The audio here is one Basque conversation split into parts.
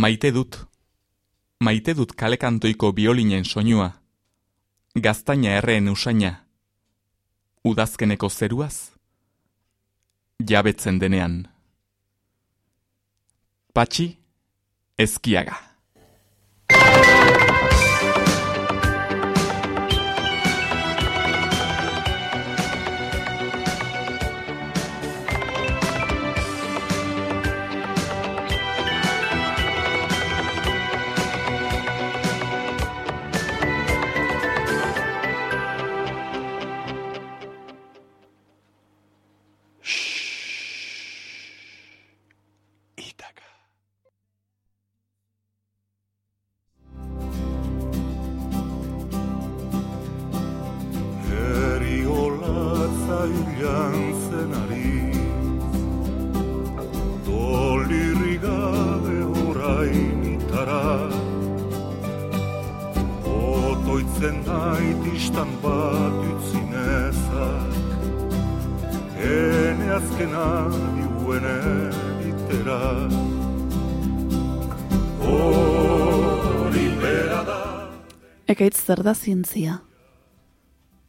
Maite dut. Maite dut kalekantoiko biolinen soinua. Gaztaina erreen usaina. Udazkeneko zeruaz. Jabetzen denean. Patxi, ezkiaga. Zer da zientzia?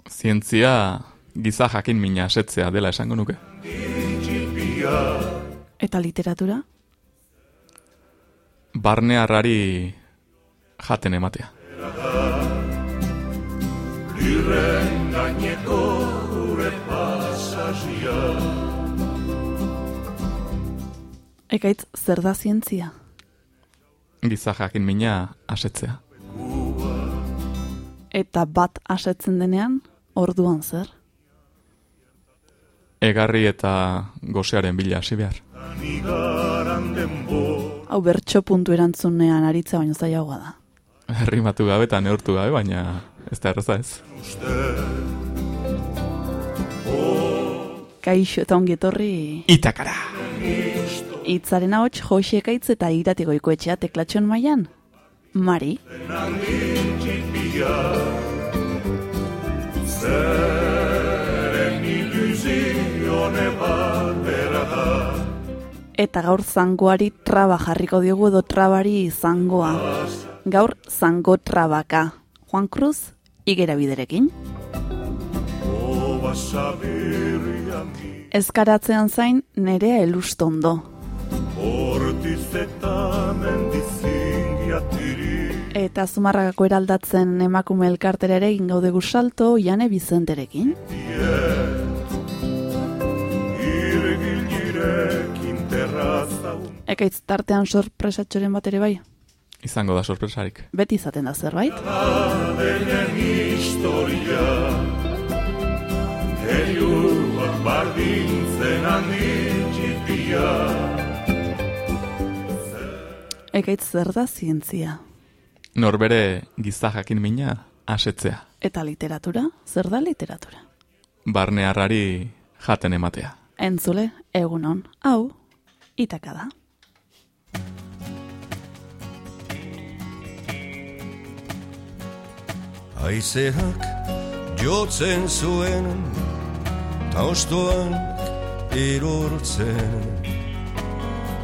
Zientzia giza jakin mina asetzea dela esango nuke. Eta literatura? Barne harrari jaten ematea. Lirren gaineko gure pasazia Ekaitz zer da zientzia? Giza jakin mina asetzea eta bat asetzen denean, orduan zer? Egarri eta gozearen bila hasi behar. Hau bertso puntu erantzunean aritza baino zailagoa da. Herrimatu gabe eta neurtu gabe, baina ez da erraza ez. Kaixo eta ongi etorri... Itakara! Itzaren hau joxiekaitz eta iratiko ikoetxea teklatxon maian? Mari? Eta gaur zangoari traba jarriko diogu edo trabari zangoa. Gaur zango trabaka. Juan Cruz, igera biderekin. Ezkaratzean zain nerea elustondo. Hortiz eta zumarragako eraldatzen emakume elkartera ere egin gaude salto Jane Bizenterekin. Ekaitz tartean sorpresatxoren bat ere bai? Izango da sorpresarik. Beti izaten da zerbait? Ekaitz zer da zientzia? Norbere giza jakin mina asetzea. Eta literatura? Zer da literatura? Barne harrari jaten ematea. Entzule, egunon, hau, itaka da. Aizeak jotzen zuen Taustoan erortzen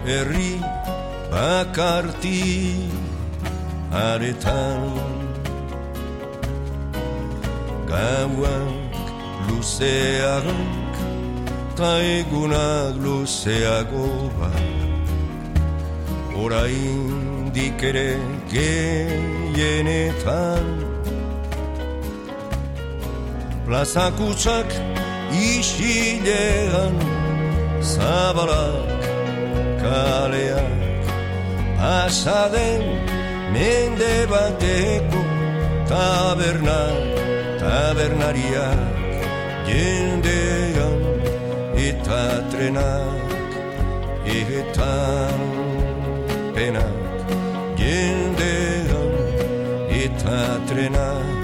Herri bakartik aretan Gauak luzeak ta egunak luzeago Orain dikere geienetan Plazakutsak isilean Zabalak kaleak pasaden mende bateko taberna tabernariak jendean eta trenak eta penak jendean eta trenak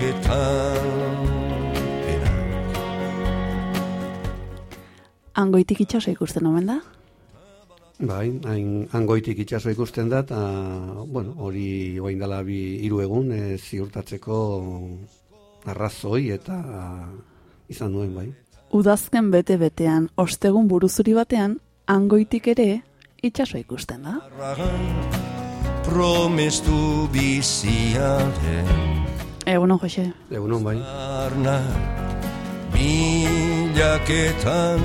eta Angoitik itxaso ikusten omen da? Bai, hain angoitik itxaso ikusten da, eta, bueno, hori oain dela bi hiru egun, e, ziurtatzeko arrazoi eta izan duen, bai. Udazken bete-betean, ostegun buruzuri batean, angoitik ere, itxaso ikusten da. Promestu biziaren Egunon, Jose. Egunon bai. Arna Milaketan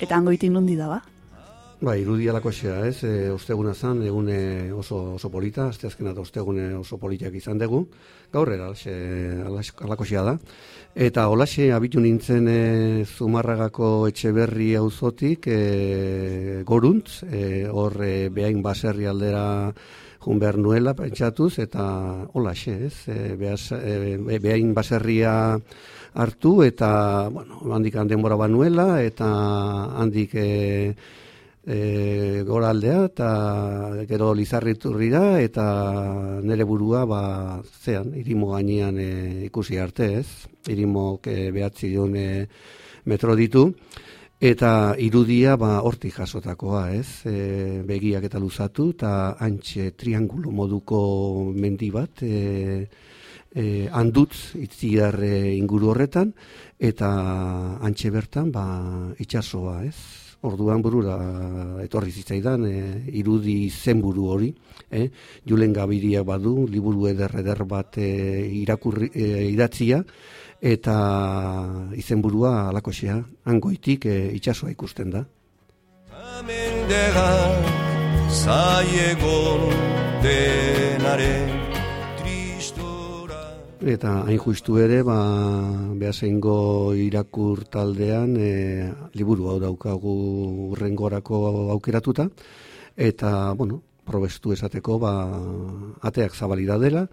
Eta angoitin nundi da, ba? Ba, irudia lakoxea, ez? E, osteguna zan, egune oso, oso polita, asteazkena eta ostegune oso politiak izan dugu. Gaur era, alaxe- alakoxea da. Eta olaxe abitu nintzen e, Zumarragako etxeberri auzotik e, goruntz, e, hor e, behain baserri aldera jun behar nuela, pentsatuz, eta olaxe, ez? E, behaz, e, be- behain baserria hartu, eta, bueno, handik denbora banuela, eta handik... E, e, gora aldea eta gero lizarriturrira eta nire burua ba, zean, irimo gainean e, ikusi arte ez, irimo e, behatzi e, metro ditu. Eta irudia ba, hortik jasotakoa ez, e, begiak eta luzatu eta antxe triangulo moduko mendi bat e, e, handutz itziar e, inguru horretan. Eta antxe bertan ba, itxasoa ez, orduan burura etorri zitzaidan e, irudi zenburu hori, eh? Julen Gabiria badu liburu eder eder bat e, irakurri e, idatzia eta izenburua alakoxea hangoitik e, itsasoa ikusten da. Amendega Zaiegon denaren Eta hain justu ere, ba, behaseingo irakur taldean e, liburu hau daukagu urrengorako aukeratuta, eta, bueno, probestu esateko, ba, ateak zabalida dela,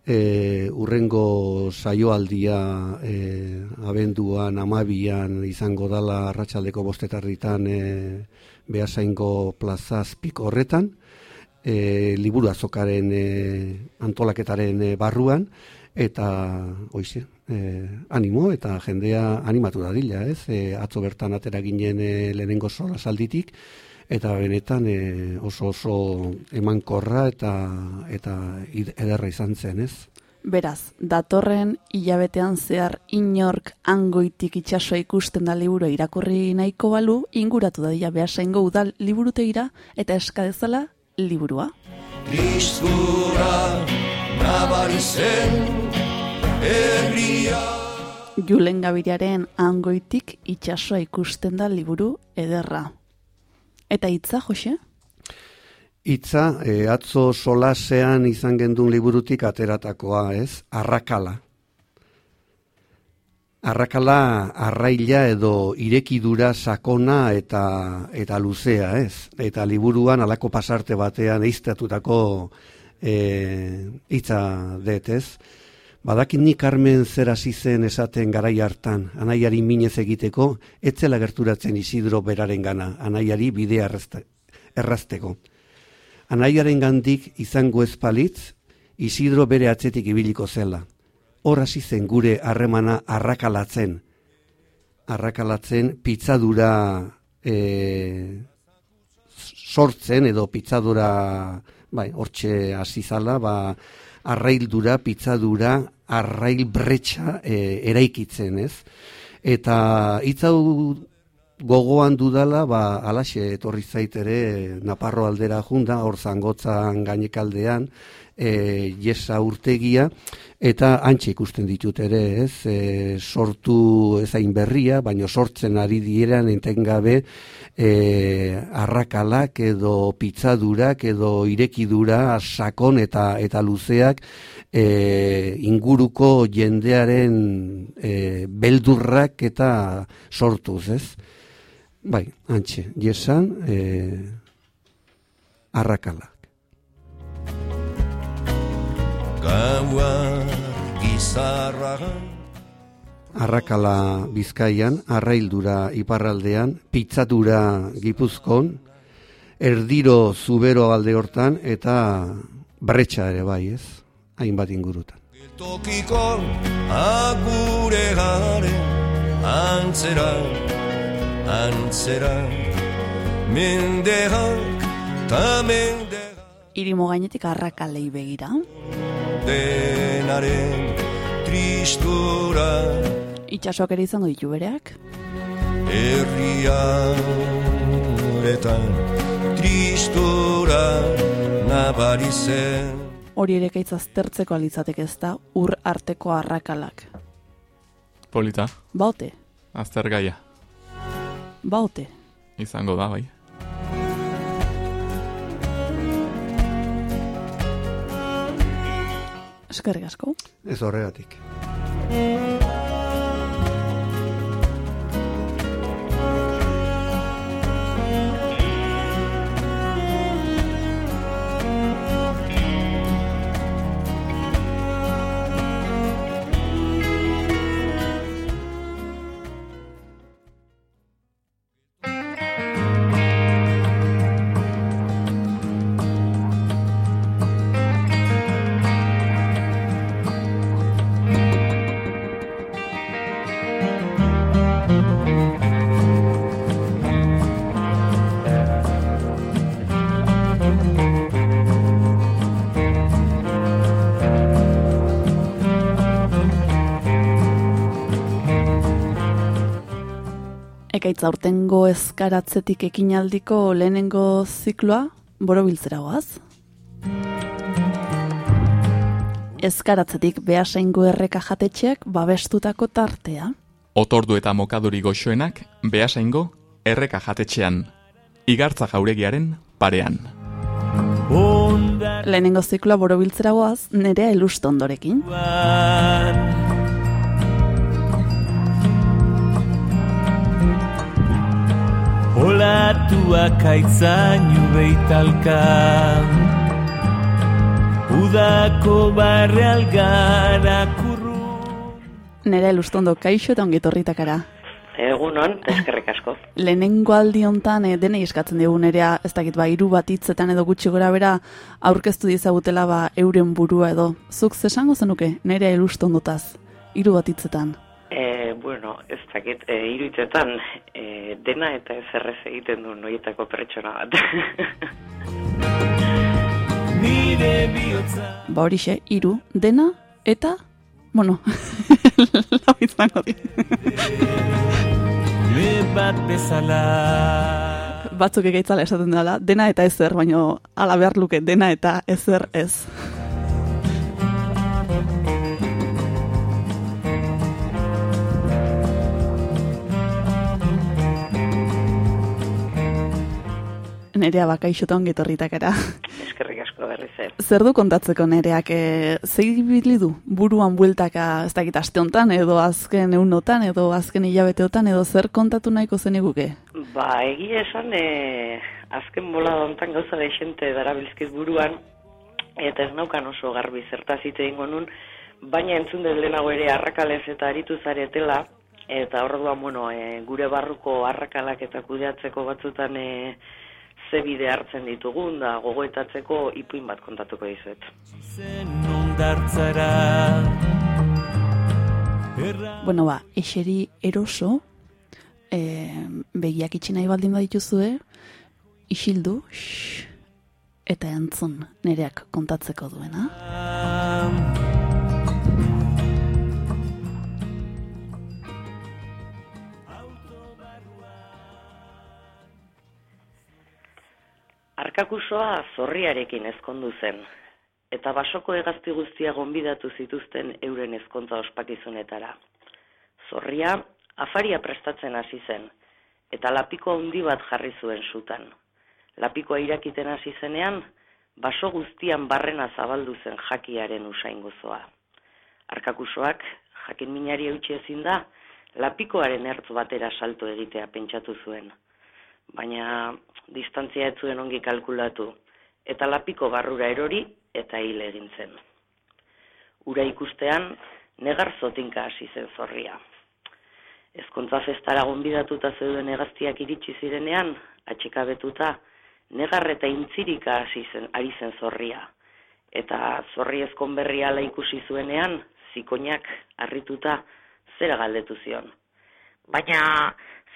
e, urrengo saioaldia e, abenduan amabian izango dala arratsaldeko bostetarritan e, behasaingo plaza azpiko horretan, e, liburu azokaren e, antolaketaren e, barruan, eta hoize, e, animo eta jendea animatu dadila, ez? E, atzo bertan atera ginen e, lehenengo sola salditik, eta benetan e, oso oso emankorra eta eta ederra izan zen, ez? Beraz, datorren hilabetean zehar inork angoitik itxasoa ikusten da liburu irakurri nahiko balu, inguratu dadila behasaingo udal liburutegira eta eska dezala liburua. Tristura Nabari zen Herria Julen Gabiriaren angoitik itxasoa ikusten da liburu ederra. Eta hitza, Jose? Itza, e, atzo solasean izan gendun liburutik ateratakoa, ez? Arrakala. Arrakala arraila edo irekidura sakona eta eta luzea, ez? Eta liburuan alako pasarte batean eiztatutako e, hitza det, ez? Badakin ni Carmen zer hasi zen esaten garai hartan, anaiari minez egiteko, etzela gerturatzen Isidro beraren gana, anaiari bidea errazte- errazteko. Anaiaren gandik izango ezpalitz, Isidro bere atzetik ibiliko zela. Hor hasi zen gure harremana arrakalatzen. Arrakalatzen pitzadura e, sortzen edo pitzadura bai, hortxe hasi zala, ba, arraildura, pitzadura, arrail bretxa e, eraikitzen, ez? Eta hitz hau gogoan dudala, ba, alaxe etorri zait ere Naparro aldera junda, hor zangotzan gainekaldean, e, jesa urtegia, eta antxe ikusten ditut ere, ez, e, sortu ezain berria, baino sortzen ari dieran entengabe e, arrakalak edo pitzadurak edo irekidura sakon eta eta luzeak e, inguruko jendearen e, beldurrak eta sortuz, ez? Bai, antxe, jesan, e, arrakalak. Gaua Gizarragan Arrakala Bizkaian, Arraildura iparraldean, Pitzadura Gipuzkon, Erdiro Zubero alde hortan eta Bretxa ere bai, ez? Hainbat ingurutan. Tokiko agure garen Antzera, antzera Mendeak ta mendeak Irimo gainetik arrakalei begira. denaren tristura Itxasoak ere izango ditu bereak. herriaretan tristura nabari zen Hori ere gaitz aztertzeko alitzateke ez da ur arteko arrakalak. Polita, Baote, azter gaia. baote. Izango da, bai. Eskerrik asko. Ez horregatik. Ekaitz aurtengo eskaratzetik ekinaldiko lehenengo zikloa borobiltzera goaz. Eskaratzetik behasaingo erreka jatetxeak babestutako tartea. Otordu eta mokaduri goxoenak behasaingo erreka jatetxean. Igartza jauregiaren parean. Lehenengo zikloa borobiltzera goaz, nerea elustondorekin. Olatuak aitzainu beitalka Udako barre algara kurru Nerea elustondo kaixo eta ongetorritakara. Egunon, eskerrik asko. Lehenengo aldi hontan eh, denei eskatzen dugu nerea, ez dakit ba, hiru bat hitzetan edo gutxi gora bera aurkeztu dizagutela ba euren burua edo. Zuk zesango zenuke, nerea ilustondotaz, hiru bat hitzetan. E, bueno, ez dakit, e, iruitzetan e, dena eta ez errez egiten du noietako pertsona bat. Nire bihotza Ba horixe, hiru, dena eta, bueno, lau izango di. Bat bezala Batzuk egaitzala esaten dela, dena eta ezer, baino ala behar luke, dena eta ezer ez. Nerea bakaixotan ongetorritakara. eskerrik asko berriz ere. Zer du kontatzeko nereak, e, zei ibili du buruan bueltaka, ez dakit aste hontan edo azken eunotan, edo azken hilabeteotan, edo zer kontatu nahiko zeniguke? Ba, egia esan, e, azken bola hontan gauza deixente darabilzkiz buruan, eta ez naukan oso garbi zertaz hitz egingo nun, baina entzun dut lehenago ere arrakalez eta aritu zaretela, eta orduan, bueno, e, gure barruko arrakalak eta kudeatzeko batzutan e, ze bide hartzen ditugun, da gogoetatzeko ipuin bat kontatuko dizuet. Bueno, ba, eseri eroso, e, begiak itxi nahi baldin badituzue, isildu, shh, eta entzun nereak kontatzeko duena. Arkakusoa zorriarekin ezkondu zen, eta basoko hegazti guztia gonbidatu zituzten euren ezkontza ospakizunetara. Zorria afaria prestatzen hasi zen, eta lapiko handi bat jarri zuen sutan. Lapikoa irakiten hasi zenean, baso guztian barrena zabaldu zen jakiaren usain gozoa. Arkakusoak, jakin minari eutxi ezin da, lapikoaren ertz batera salto egitea pentsatu zuen baina distantzia ez zuen ongi kalkulatu, eta lapiko barrura erori eta hil egin zen. Ura ikustean, negar zotinka hasi zen zorria. Ezkontza festara gonbidatuta zeuden hegaztiak iritsi zirenean, atxekabetuta, negar eta intzirika hasi zen, ari zen zorria. Eta zorri ezkon berri ala ikusi zuenean, zikoinak harrituta zera galdetu zion. Baina,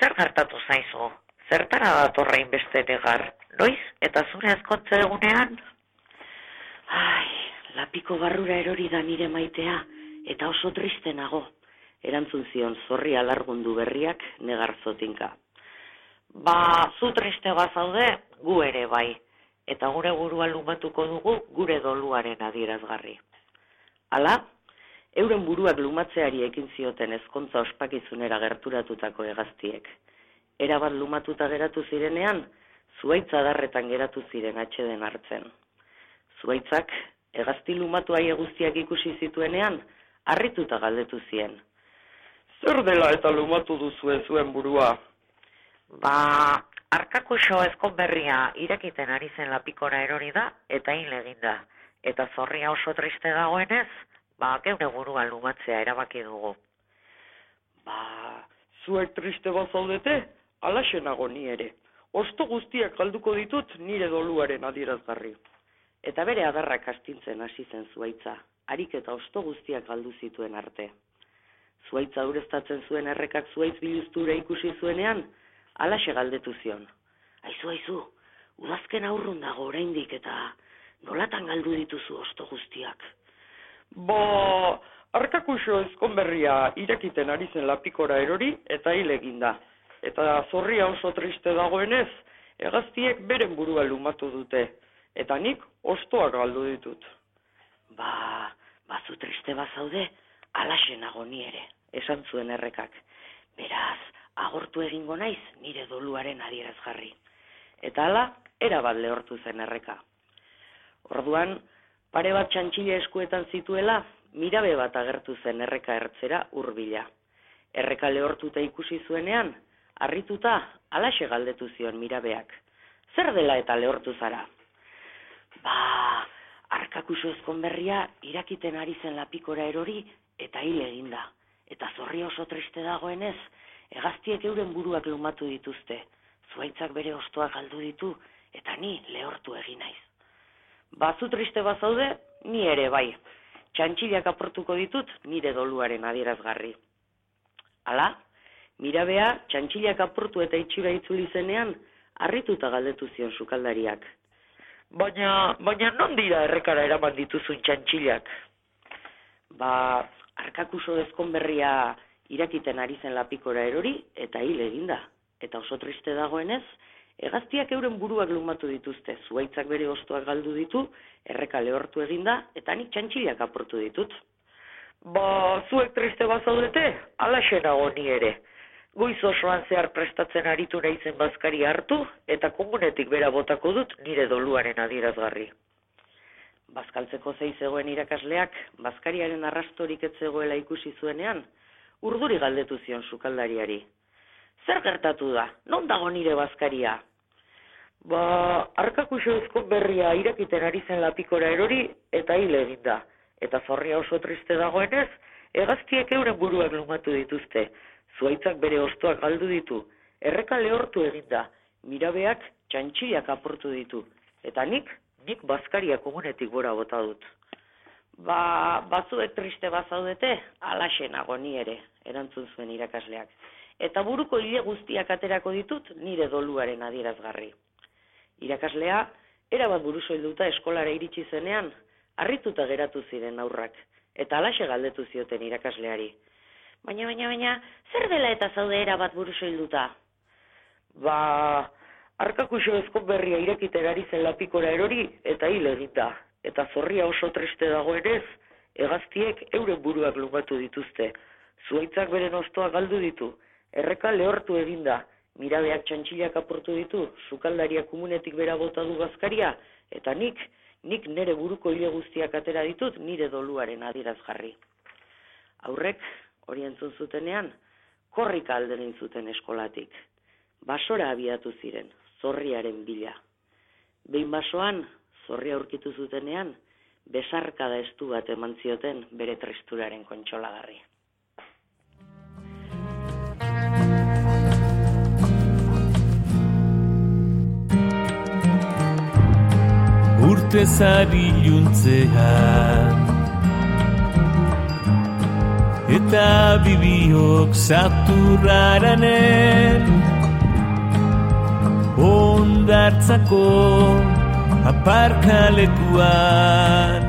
zer gertatu zaizu? Zertara datorrein beste negar? Noiz eta zure ezkontza egunean? Ai, lapiko barrura erori da nire maitea, eta oso triste nago. Erantzun zion zorri alargundu berriak negarzotinka. Ba, zu triste bazaude, gu ere bai, eta gure burua lumatuko dugu gure doluaren adierazgarri. Hala, euren buruak lumatzeari ekin zioten ezkontza ospakizunera gerturatutako hegaztiek. Erabat lumatuta geratu zirenean, zuaitza darretan geratu ziren atxeden hartzen. Zuaitzak, hegazti lumatu aie guztiak ikusi zituenean, harrituta galdetu zien. Zer dela eta lumatu duzue zuen burua? Ba, arkakuxo ezkon berria irakiten ari zen lapikora erori da eta hil egin da. Eta zorria oso triste dagoenez, ba, geure burua lumatzea erabaki dugu. Ba, zuek triste bazaudete, alaxe nago ni ere. Osto guztiak galduko ditut nire doluaren adierazgarri. Eta bere adarrak astintzen hasi zen zuaitza, harik eta osto guztiak galdu zituen arte. Zuaitza ureztatzen zuen errekak zuaitz biluztura ikusi zuenean, alaxe galdetu zion. Aizu, aizu, udazken aurrun dago oraindik eta nolatan galdu dituzu osto guztiak. Bo, arkakuxo ezkonberria irakiten ari zen lapikora erori eta hil eginda. Eta zorria oso triste dagoenez, hegaztiek beren burua lumatu dute, eta nik ostoak galdu ditut. Ba, bazu triste bazaude, alaxe nago ni ere, esan zuen errekak. Beraz, agortu egingo naiz nire doluaren adierazgarri. Eta hala, erabat lehortu zen erreka. Orduan, pare bat txantxile eskuetan zituela, mirabe bat agertu zen erreka ertzera hurbila. Erreka lehortuta ikusi zuenean, harrituta alaxe galdetu zion mirabeak. Zer dela eta lehortu zara? Ba, arkakuso ezkonberria irakiten ari zen lapikora erori eta hil eginda. Eta zorri oso triste dagoenez, hegaztiek euren buruak lumatu dituzte. Zuaitzak bere ostoak galdu ditu eta ni lehortu egin naiz. Bazu triste bazaude, ni ere bai. Txantxilak aportuko ditut nire doluaren adierazgarri. Hala, mirabea txantxilak apurtu eta itxura itzuli zenean, harrituta galdetu zion sukaldariak. Baina, baina non dira errekara eraman dituzun txantxilak? Ba, arkakuso ezkonberria irakiten ari zen lapikora erori eta hil eginda. Eta oso triste dagoenez, hegaztiak euren buruak lumatu dituzte, zuaitzak bere ostoak galdu ditu, erreka lehortu eginda, eta nik txantxilak aportu ditut. Ba, zuek triste bazaudete, alaxe nago ni ere. Goiz osoan zehar prestatzen aritu naizen bazkari hartu, eta komunetik bera botako dut nire doluaren adierazgarri. Bazkaltzeko zei zegoen irakasleak, bazkariaren arrastorik ez zegoela ikusi zuenean, urduri galdetu zion sukaldariari. Zer gertatu da? Non dago nire bazkaria? Ba, arkakuxo berria irakiten ari zen lapikora erori eta hil egin da. Eta zorria oso triste dagoenez, hegaztiek euren buruak lumatu dituzte. Zuaitzak bere ostoak galdu ditu. Erreka lehortu egin da. Mirabeak txantxiliak aportu ditu. Eta nik, nik bazkaria komunetik gora bota dut. Ba, batzuek triste bazaudete, alaxe nago ni ere, erantzun zuen irakasleak. Eta buruko hile guztiak aterako ditut nire doluaren adierazgarri. Irakaslea, erabat burusoilduta eskolara iritsi zenean, harrituta geratu ziren aurrak, eta alaxe galdetu zioten irakasleari. Baina, baina, baina, zer dela eta zaude erabat burusoilduta? Ba, arkakuxo ezkon berria irekiten ari zen lapikora erori eta hil eginda. Eta zorria oso triste dagoenez, hegaztiek euren buruak lumatu dituzte. Zuaitzak beren ostoa galdu ditu, erreka lehortu eginda, mirabeak txantxilak aportu ditu, sukaldaria komunetik bera bota du bazkaria, eta nik, nik nere buruko hile guztiak atera ditut nire doluaren adierazgarri. Aurrek, hori entzun zutenean, korrika alderen zuten eskolatik. Basora abiatu ziren, zorriaren bila. Behin basoan, zorria aurkitu zutenean, besarkada estu bat eman zioten bere tristuraren kontsolagarri. urte zari iluntzean Eta bibiok zaturraranen Ondartzako aparkalekuan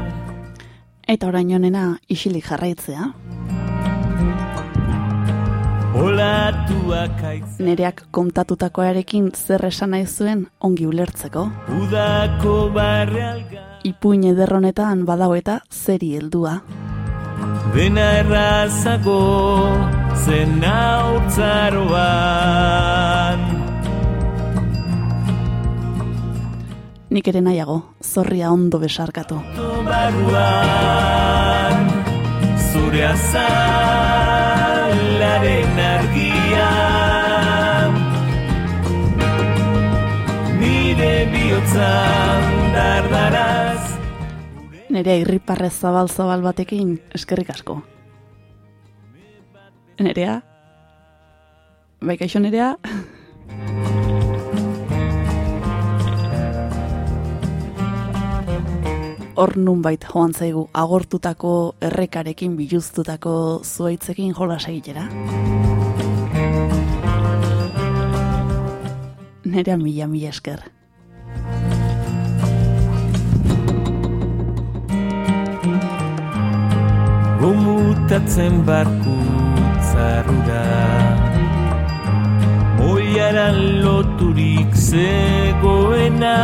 Eta orain honena isilik jarraitzea. olatuak aiz Nereak kontatutakoarekin zer esan nahi zuen ongi ulertzeko. Udako barre alga Ipuin ederronetan badago eta zeri heldua. Dena errazago zen hautzaroan Nik ere nahiago, zorria ondo besarkatu. barruan Zure azalaren argia Nire bihotzan dardaraz Nerea irriparrez zabal-zabal batekin eskerrik asko. Nerea? Bai, kaixo nerea? Hor nunbait joan zaigu agortutako errekarekin biluztutako zuaitzekin jolas egitera. Nerea mila mila esker. Gomutatzen barku zarrura Moiaran loturik zegoena.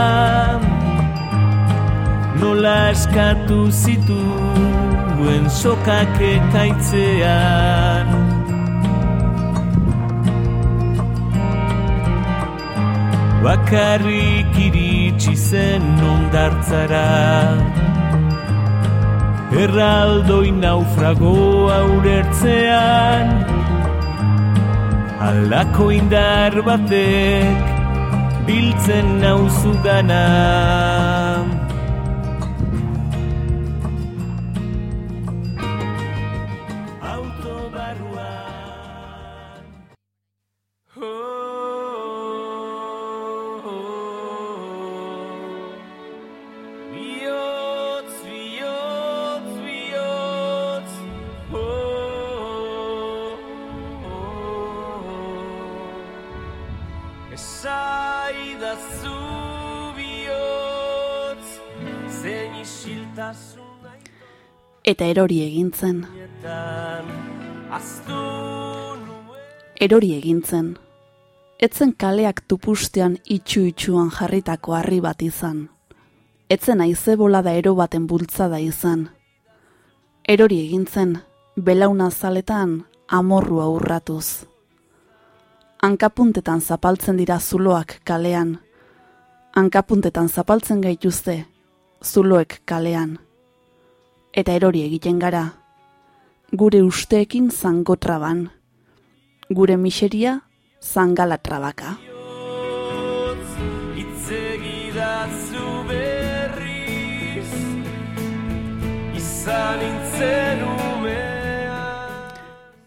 Nola eskatu zituen sokak ekaitzean. Bakarrik iritsi zen ondartzara Erraldoi naufragoa urertzean Alako indar batek biltzen nauzu Esaidazu bihotz Zein isiltasun Eta erori egintzen. erori egintzen. Etzen kaleak tupustean itxu-itxuan jarritako harri bat izan. Etzen aize bolada ero baten bultzada izan. Erori egintzen, belauna zaletan amorrua urratuz. Hankapuntetan zapaltzen dira zuloak kalean. Hankapuntetan zapaltzen gaituzte, zuloek kalean. Eta erori egiten gara, gure usteekin zangotraban gure miseria zangala trabaka. Itzegidazu berriz Izan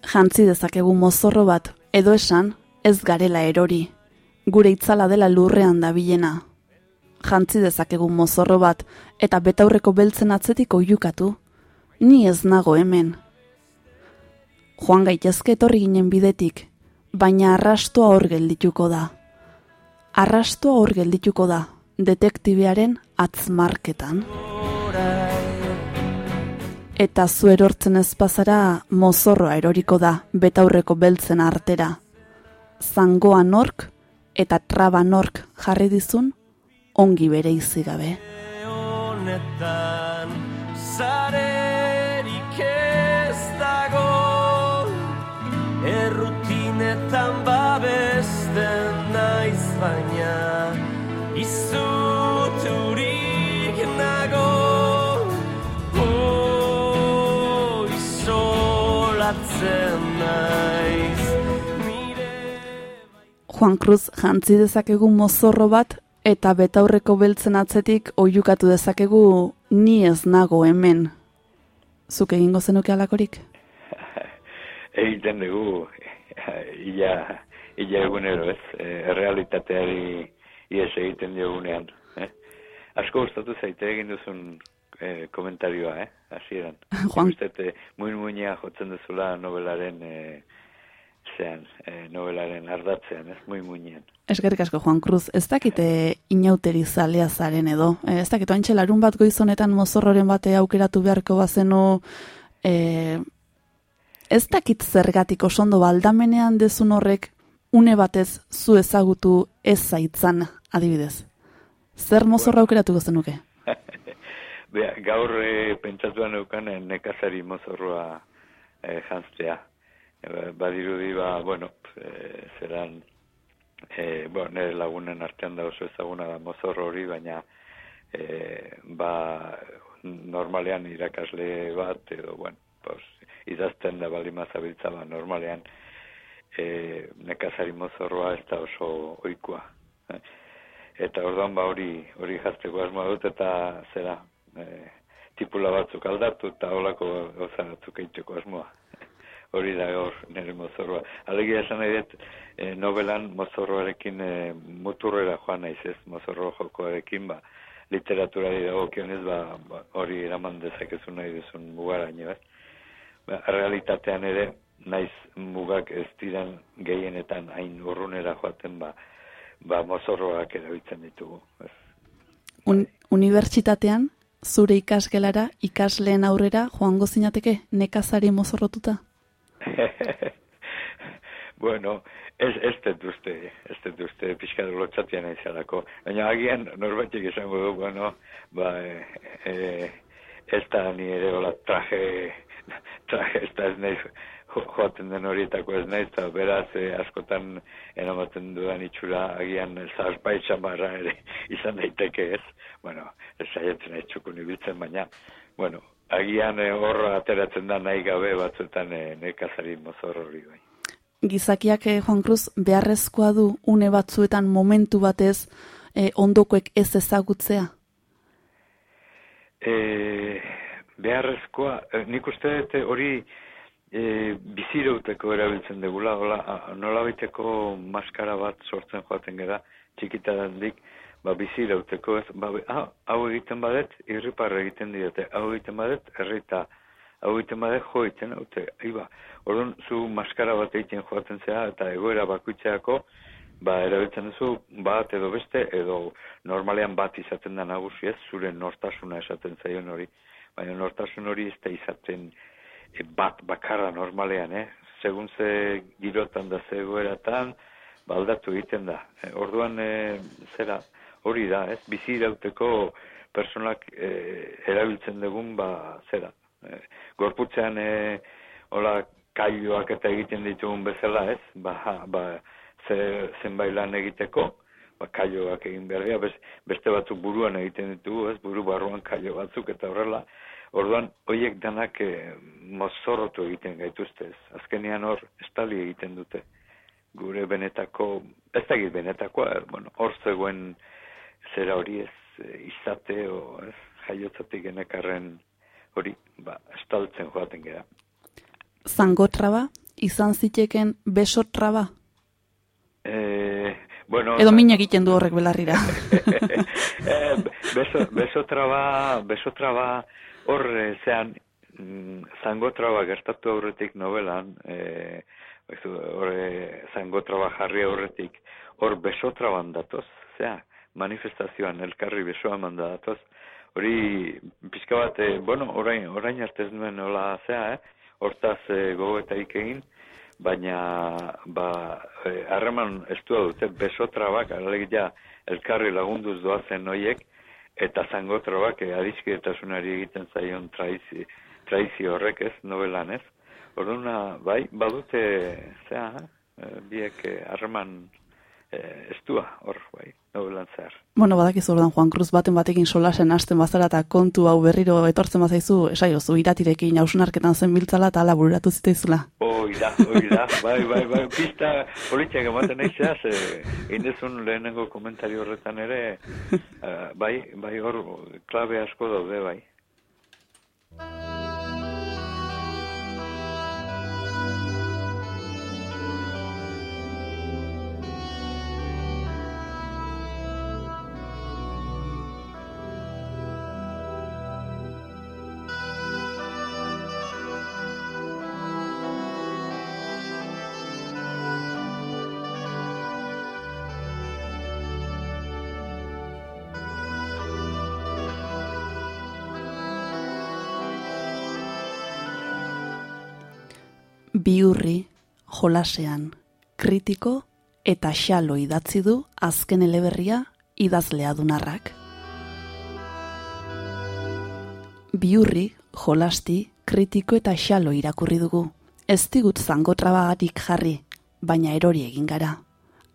Jantzi dezakegu mozorro bat, edo esan, ez garela erori, gure itzala dela lurrean dabilena. Jantzi dezakegu mozorro bat, eta betaurreko beltzen atzetik oiukatu, ni ez nago hemen. Joan gaitezke etorri ginen bidetik, baina arrastoa hor geldituko da. Arrastoa hor geldituko da, detektibearen atzmarketan. Eta zu erortzen ez bazara mozorroa eroriko da betaurreko beltzen artera. Zangoa nork eta traba nork jarri dizun ongi bere gabe. honetan zarerik ez dago Errutinetan babesten naiz baina Izuturik Juan Cruz jantzi dezakegu mozorro bat eta betaurreko beltzen atzetik oiukatu dezakegu ni ez nago hemen. Zuk egingo zenuke alakorik? egiten dugu ia, ia egunero ez, e, errealitateari ies egiten diogunean. Eh? Asko gustatu zaite egin duzun e, komentarioa, eh? hasieran. Juan. Nik uste, muin muinia jotzen duzula novelaren e, zean, e, novelaren ardatzean, ez, muin muinean. Eskerrik asko Juan Cruz, ez dakite inauteri zalea zaren edo. Eh, Ez dakite oantxe larun bat goizonetan mozorroren bate aukeratu beharko bazenu e, Ez dakit zergatik osondo baldamenean dezun horrek une batez zu ezagutu ez zaitzan, adibidez. Zer mozorra aukeratuko zenuke? Bea, gaur e, pentsatuan eukan eh, nekazari mozorroa e, jantzea. E, badirudi ba, bueno, e, zeran, e, bo, nire lagunen artean da oso ezaguna da mozorro hori, baina e, ba, normalean irakasle bat, edo, bueno, pos, idazten da bali mazabiltza, ba, normalean e, nekazari mozorroa ez da oso oikua. Eh? Eta orduan ba hori hori jazteko asmoa dut eta zera e, tipula batzuk aldatu eta holako gauza batzuk egiteko asmoa. Hori da gaur nire mozorroa. Alegia esan nahi dut e, novelan mozorroarekin e, muturrera joan naiz ez mozorro jokoarekin ba literaturari dagokionez ba, ba hori eraman dezakezu nahi duzun mugaraino ez. Ba, realitatean ere naiz mugak ez diran gehienetan hain urrunera joaten ba, ba mozorroak erabiltzen ditugu. Ez. Un, unibertsitatean, zure ikasgelara, ikasleen aurrera, joango zinateke, nekazari mozorrotuta? bueno, ez, ez dut uste, ez dut uste, pixka lotxatian aizalako. Baina agian, norbaitek izango du, bueno, ba, e, e, ez da ni ere hola traje, traje, ez da ez nahi joaten den horietako ez nahi, eta beraz eh, askotan eramaten dudan itxura agian zarpai txamarra ere izan daiteke ez. Bueno, ez saiatzen ez txukun ibiltzen, baina, bueno, agian eh, horra ateratzen da nahi gabe batzuetan eh, nekazari mozor hori bai. Gizakiak, eh, Juan Cruz, beharrezkoa du une batzuetan momentu batez eh, ondokoek ez ezagutzea? E, beharrezkoa, eh, nik uste dut hori e, bizirauteko erabiltzen degula, hola, nola baiteko maskara bat sortzen joaten gara, txikita dandik, ba, bizirauteko ez, ba, ah, hau egiten badet, irriparra egiten diote, hau egiten badet, errita, hau egiten badet, jo egiten, haute, iba, orduan, zu maskara bat egiten joaten zea, eta egoera bakuitzeako, ba, erabiltzen duzu, bat edo beste, edo normalean bat izaten da nagusi ez, zure nortasuna esaten zaion hori, baina nortasun hori ez da izaten, e, bat bakarra normalean, eh? Segun ze girotan da zegoeratan, baldatu egiten da. E, orduan, e, zera, hori da, ez? Bizi irauteko personak e, erabiltzen dugun, ba, zera. E, gorputzean, e, hola, kaioak eta egiten ditugun bezala, ez? Ba, ba, ze, zenbait lan egiteko, ba, kaioak egin behar beste batzuk buruan egiten ditugu, ez? Buru barruan kaio batzuk eta horrela, Orduan, hoiek danak e, mozorrotu egiten gaituztez. Azkenean hor, estali egiten dute. Gure benetako, ez da benetakoa, er, bueno, hor zegoen zera hori ez e, izate, o, ez, jaiotzatik genekarren hori, ba, estaltzen joaten gara. Zangotraba, izan ziteken besotraba? E, bueno, Edo min egiten du horrek belarrira. e, beso, besotraba, besotraba, hor e, zean mm, zangotraba gertatu aurretik novelan e, hor e, zangotraba jarri aurretik hor besotraban datoz zea manifestazioan elkarri besoa manda datoz hori pizka bat e, bueno orain orain arte ez nuen hola zea eh hortaz e, gogoetaik egin baina ba harreman e, estua dute besotrabak alegia elkarri lagunduz doazen hoiek eta zangotrobak eh, adiskidetasunari egiten zaion traizi, traizi horrek ez, novelan ez. Orduan, bai, badute, zea, eh, biek eh, harreman eh, estua hor, bai, novelan zehar. Bueno, badakizu ordan Juan Cruz baten batekin solasen hasten bazara eta kontu hau berriro etortzen bazaizu, esaiozu iratirekin hausunarketan zen biltzala eta ala bururatu ziteizula. Oi da, oi da, bai, bai, bai, pista politiak ematen nahi zehaz, eh, indezun lehenengo komentario horretan ere, eh, bai, bai hor, klabe asko daude, bai. Biurri, jolasean, kritiko eta xalo idatzi du azken eleberria idazlea dunarrak. Biurri, jolasti, kritiko eta xalo irakurri dugu. Ez digut zango trabagatik jarri, baina erori egin gara.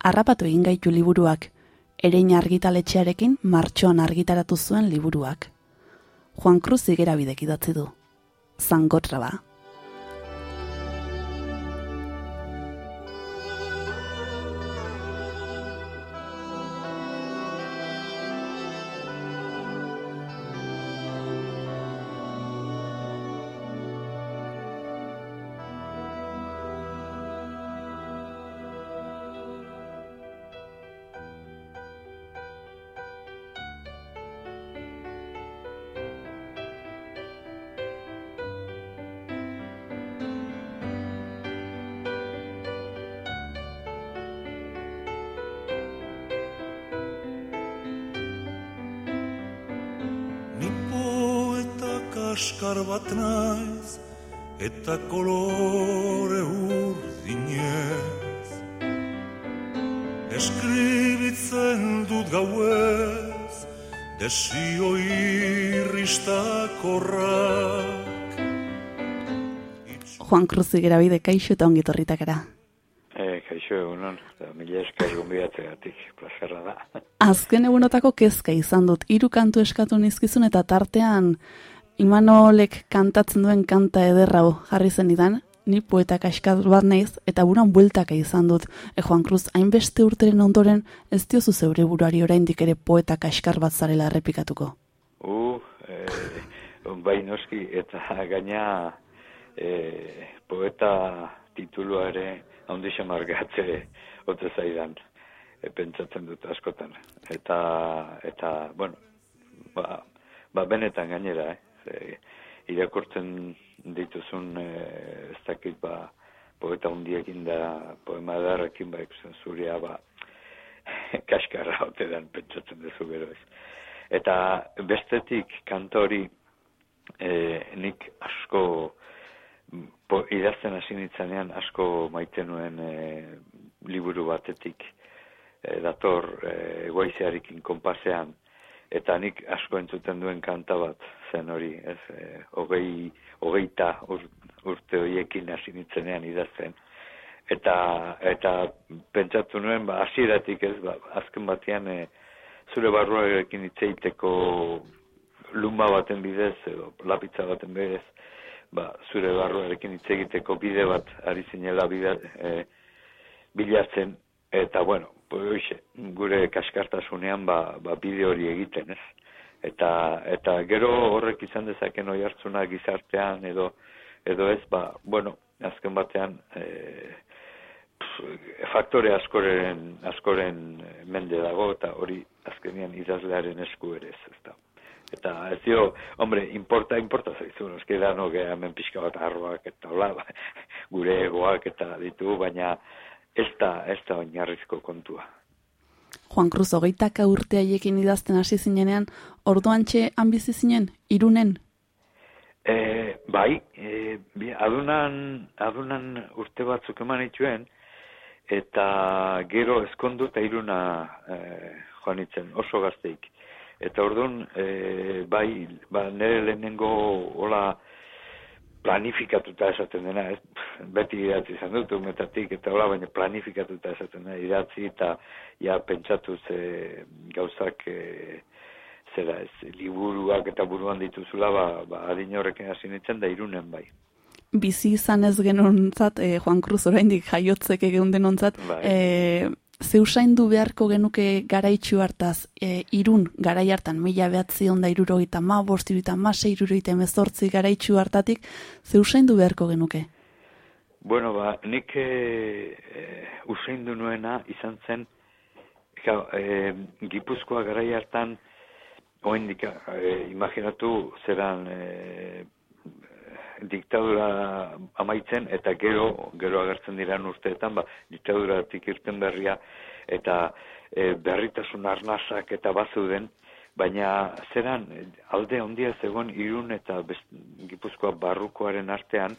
Arrapatu egin gaitu liburuak, erein argitaletxearekin martxoan argitaratu zuen liburuak. Juan Cruz igerabidek idatzi du. Zango kaskar bat naiz eta kolore urdinez Eskribitzen dut gauez desio irristakorrak Juan Cruz igerabide kaixo eta ongi torritakara. E, kaixo egunon, eta mila esker gombiatzegatik, plazerra da. Azken egunotako kezka izan dut, hiru kantu eskatu nizkizun eta tartean Imanolek kantatzen duen kanta ederra hau jarri zen idan, ni poeta kaskat bat naiz eta buran bueltaka izan dut. E Juan Cruz, hainbeste urteren ondoren ez diozu zeure buruari oraindik ere poeta kaskar bat zarela errepikatuko. U, e, bai noski, eta gaina e, poeta titulua ere handi margatze ote zaidan e, pentsatzen dut askotan. Eta, eta bueno, ba, ba benetan gainera, eh? Ze, irakurtzen dituzun e, ez dakit ba, poeta hundiekin da, poema edarrekin ba, zuria ba, kaskarra ote dan pentsatzen duzu gero ez. Eta bestetik kantori e, nik asko po, idazten hasi nintzanean asko maite nuen e, liburu batetik e, dator e, goizearekin konpasean eta nik asko entzuten duen kanta bat zen hori, ez, e, hogei, hogeita ur, urte horiekin hasi nintzenean idazten. Eta, eta pentsatu nuen, ba, hasieratik ez, ba, azken batean e, zure barruarekin hitzeiteko lumba baten bidez, edo lapitza baten bidez, ba, zure barruarekin hitz egiteko bide bat ari zinela bide, e, bilatzen, eta bueno, hoxe, gure kaskartasunean ba, ba bide hori egiten, ez? Eta, eta gero horrek izan dezaken oi hartzuna gizartean edo edo ez, ba, bueno, azken batean e, faktore askoren, askoren mende dago eta hori azkenian idazlearen esku ere ez, ezta. Eta ez dio, hombre, importa, importa zaizu, noski da, no, hemen pixka bat arroak eta hola, ba, gure egoak eta ditu, baina ez da, ez da oinarrizko kontua. Juan Cruz, hogeitaka urte haiekin idazten hasi zinenean, orduan txe bizi zinen, irunen? E, bai, e, adunan, adunan urte batzuk eman ituen, eta gero ezkondu eta iruna e, joan itzen, oso gazteik. Eta orduan, e, bai, ba, nire lehenengo hola planifikatuta esaten dena, ez, beti idatzi izan dut, umetatik, eta hola, baina planifikatuta esaten dena, idatzi eta ja pentsatu ze gauzak e, zera ez, liburuak eta buruan dituzula, ba, ba adin horrekin hasi nintzen da irunen bai. Bizi izan ez genontzat, eh, Juan Cruz oraindik jaiotzek egun denontzat, Bai. eh, zeusaindu beharko genuke garaitxu hartaz, e, irun garai hartan, mila behatzi onda irurogeita ma, bost irurogeita ma, sei irurogeita emezortzi garaitxu hartatik, zeusaindu beharko genuke. Bueno, ba, nik e, e, useindu nuena izan zen, ja, e, Gipuzkoa garai hartan, oendik, e, imaginatu zeran e, diktadura amaitzen eta gero gero agertzen diran urteetan ba diktaduratik irten berria eta e, berritasun arnasak eta bazuden baina zeran alde handia zegoen irun eta best, Gipuzkoa barrukoaren artean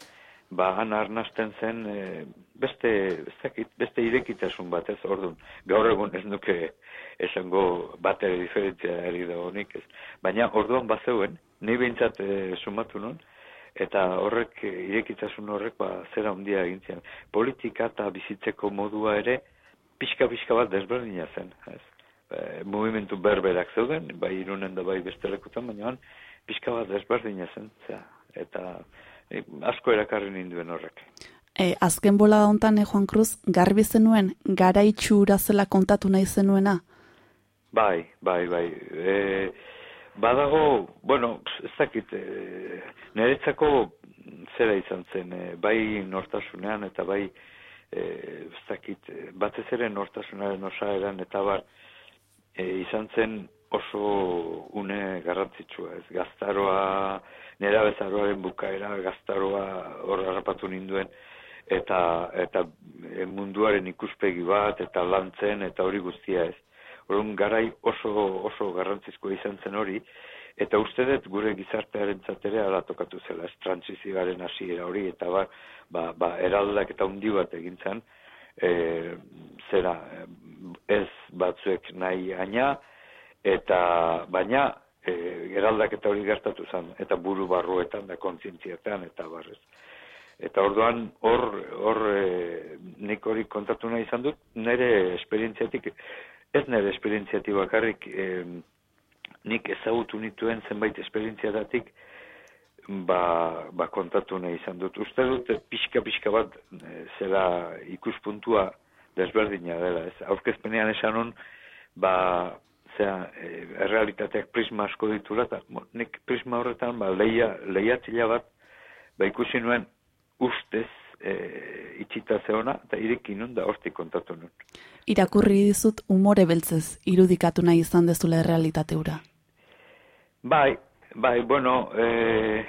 ba han arnasten zen e, beste ez dakit, beste irekitasun bat ez ordun gaur egun ez nuke esango bat ere diferentzia ari da honik ez. Baina orduan bazeuen ni behintzat e, sumatu nun eta horrek irekitasun horrek ba zera handia egin zian politika eta bizitzeko modua ere pixka pixka bat desberdina zen ez e, movimentu berberak zeuden bai irunen da bai beste lekutan baina pixka bat desberdina zen zera, eta e, asko erakarri ninduen horrek E, azken bola hontan, eh, Juan Cruz, garbi zenuen, gara itxura zela kontatu nahi zenuena? Bai, bai, bai. E, badago, bueno, ez dakit, e, niretzako zera izan zen, e, bai nortasunean eta bai, e, ez dakit, batez ere nortasunaren osaeran eta bar, e, izan zen oso une garrantzitsua, ez gaztaroa, nera bezaroaren bukaera, gaztaroa hor harrapatu ninduen, eta eta munduaren ikuspegi bat eta lantzen eta hori guztia ez. Orduan garai oso oso garrantzizkoa izan zen hori eta uste dut gure gizartearen ere ala tokatu zela, ez transizioaren hasiera hori eta ba, ba, ba eraldak eta undi bat egin zen e, zera ez batzuek nahi aina eta baina e, eraldak eta hori gertatu zen eta buru barruetan da kontzientziatean eta barrez. Eta orduan hor hor e, nik hori kontatu nahi izan dut nire esperientziatik ez nire esperientziatik bakarrik e, nik ezagutu nituen zenbait esperientziatatik ba, ba kontatu nahi izan dut. Uste dut pixka pixka bat e, zera ikuspuntua desberdina dela. Ez aurkezpenean esan hon ba zera, e, errealitateak prisma asko ditura, eta nik prisma horretan ba, leia, leiatzila bat ba ikusi nuen ustez e, itxita zeona, eta irekin nun da hortik kontatu nun. Irakurri dizut umore beltzez irudikatu nahi izan dezula realitateura. Bai, bai, bueno, e,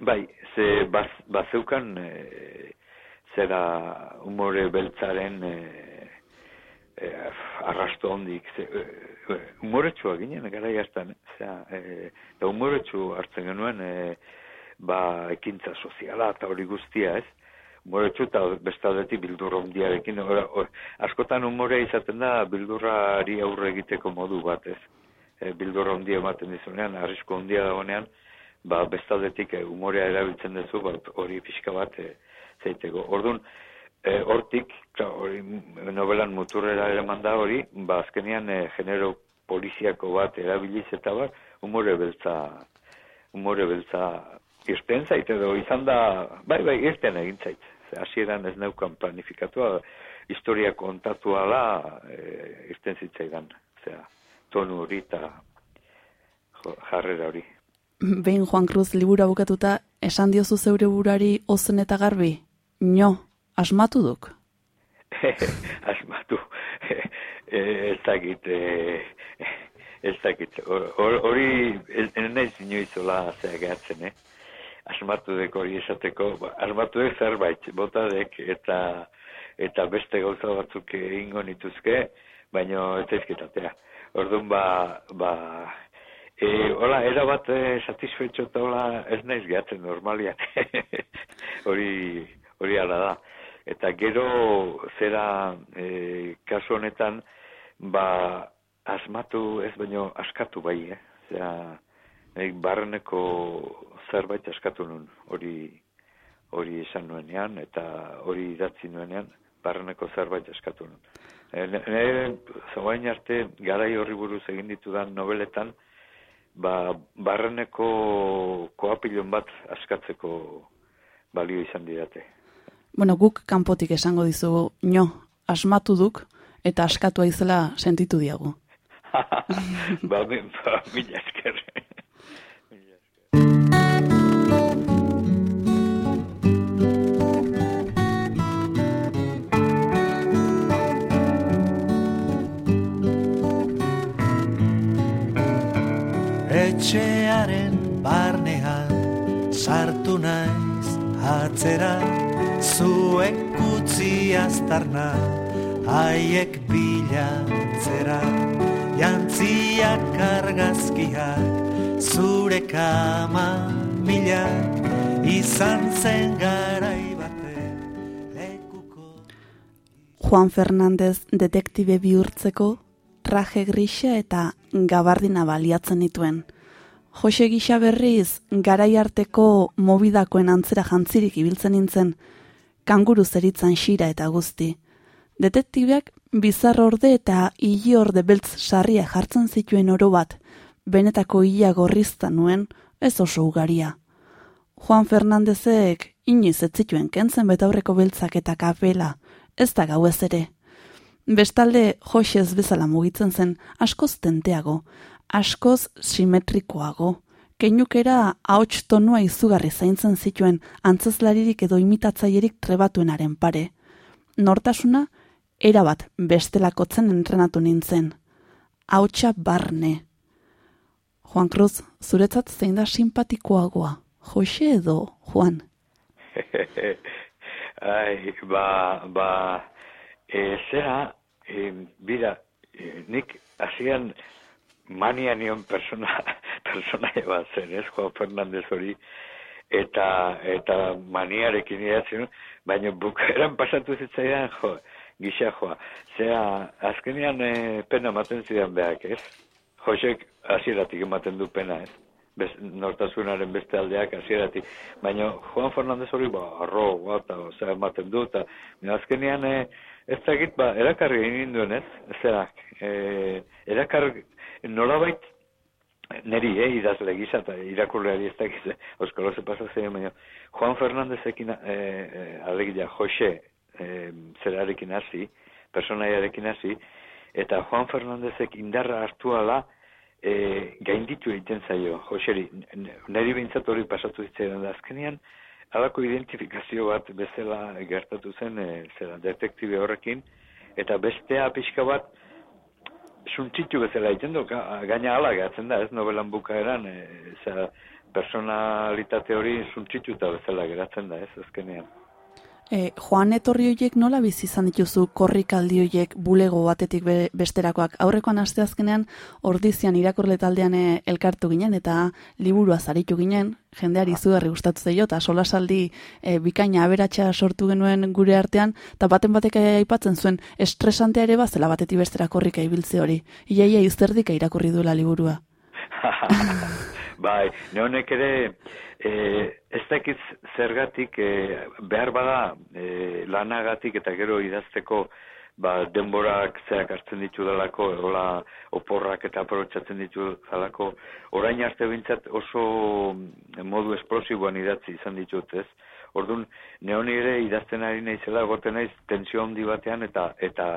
bai, ze baz, bazeukan e, zera umore beltzaren e, e, arrasto hondik, ze, e, umoretsua ginen, gara jaztan, e, da umoretsu hartzen genuen, e, ba, ekintza soziala eta hori guztia, ez? Umoretsu eta bestaldetik bildurra hundiarekin, askotan umorea izaten da bildurrari aurre egiteko modu bat, ez? E, bildurra hundia ematen dizunean, arrisko hundia dagoenean, ba, bestaldetik e, umorea erabiltzen duzu, ba, hori pixka bat e, zeiteko. Orduan, e, hortik, hori novelan muturrera ere manda hori, ba, azkenian e, genero poliziako bat erabiliz eta bat, umore beltza, umore beltza irten zait edo izan da, bai, bai, irten egin zait. Hasieran ez neukan planifikatua, historia kontatu ala, e, irten zitzaidan. Zera, tonu hori eta jarrera hori. Behin Juan Cruz libura bukatuta, esan diozu zeure burari ozen eta garbi? Nio, asmatu duk? asmatu. E, ez dakit, e, ez dakit. Hori, ez nahi inoizola zea gehatzen, eh? Asmatu dek hori esateko, ba, asmatu dek zerbait, bota dek, eta, eta beste gauza batzuk egingo nituzke, baino ez ezketatea. Orduan ba, ba, e, hola, era bat e, satisfeitxo eta hola ez naiz gehatzen normalian. hori, hori ala da. Eta gero zera e, kasu honetan, ba, asmatu ez baino askatu bai, eh? Zera, Nik barreneko zerbait askatu nun, hori hori esan nuenean, eta hori idatzi nuenean, barreneko zerbait askatu nun. E, Nire, arte, garai horri buruz egin ditudan nobeletan, ba, barreneko koapilon bat askatzeko balio izan didate. Bueno, guk kanpotik esango dizugu, nio, asmatu duk, eta askatu aizela sentitu diagu. ba, ba, mila esker. etxearen barnean sartu naiz atzera. Zuek kutzi aztarna haiek bilantzera jantziak kargazkiak zure kama mila. Izan zen garai lekuko. Juan Fernandez detektibe bihurtzeko traje grisa eta gabardina baliatzen dituen. Jose gisa berriz, garai arteko mobidakoen antzera jantzirik ibiltzen nintzen, kanguru zeritzan xira eta guzti. Detektibeak bizar orde eta hili orde beltz sarria jartzen zituen oro bat, benetako hila gorrizta nuen, ez oso ugaria. Juan Fernandezek inoiz ez zituen kentzen betaurreko beltzak eta kapela, ez da gau ez ere. Bestalde Josez bezala mugitzen zen askoz tenteago, askoz simetrikoago. Keinukera ahots tonua izugarri zaintzen zituen antzezlaririk edo imitatzaierik trebatuenaren pare. Nortasuna, erabat bestelakotzen entrenatu nintzen. Hautsa barne. Juan Cruz, zuretzat zein da simpatikoagoa? Jose edo Juan? Ai, ba, ba, e, zera, e, bira, e, nik hasian mania nion persona, persona bat zen, ez, Juan Fernandez hori, eta, eta maniarekin idatzen, baina bukaeran pasatu zitzaidan, jo, gisa joa. Zera, azkenean e, pena maten zidan behak, ez? Josek hasieratik ematen du pena, ez? Bez, nortasunaren beste aldeak hasieratik. Baina Juan Fernandez hori, ba, arro, eta, ozera, ematen du, eta azkenean, e, ez dakit, ba, erakarri egin ninduen, ez? Zera, e, erakarri, nolabait, neri, eh, idazle gisa, eta irakurleari ez dakit, euskalo ze pasa zein, baina Juan Fernandezekin, e, e, alegia, Jose, e, zerarekin hasi, personaiarekin hasi, eta Juan Fernandezek indarra hartu ala, e, gainditu egiten zaio, Joseri, neri behintzat hori pasatu zitzaidan da azkenean, alako identifikazio bat bezala gertatu zen, e, zera, detektibe horrekin, eta bestea pixka bat, suntzitu bezala egiten du, ga- gaina ala gehatzen da, ez novelan bukaeran, e, zera, personalitate hori suntzituta bezala geratzen da, ez, azkenean. E, Joan etorri horiek nola bizi izan dituzu korrikaldi horiek bulego batetik be, besterakoak. Aurrekoan aste azkenean ordizian irakurle taldean e, elkartu ginen eta liburua zaritu ginen, jendeari izugarri gustatu zaio eta solasaldi e, bikaina aberatsa sortu genuen gure artean eta baten batek aipatzen zuen estresantea ere bazela batetik bestera korrika ibiltze hori. Iaia izterdika irakurri duela liburua. bai, ne honek ere, e, ez dakiz zergatik, e, behar bada e, lanagatik eta gero idazteko ba, denborak zeak hartzen ditu dalako, hola oporrak eta aprobetsatzen ditu dalako, orain arte bintzat oso modu esplosiboan idatzi izan ditut, ez? Orduan, neoni ere idazten ari naizela, goten naiz tensio handi batean eta eta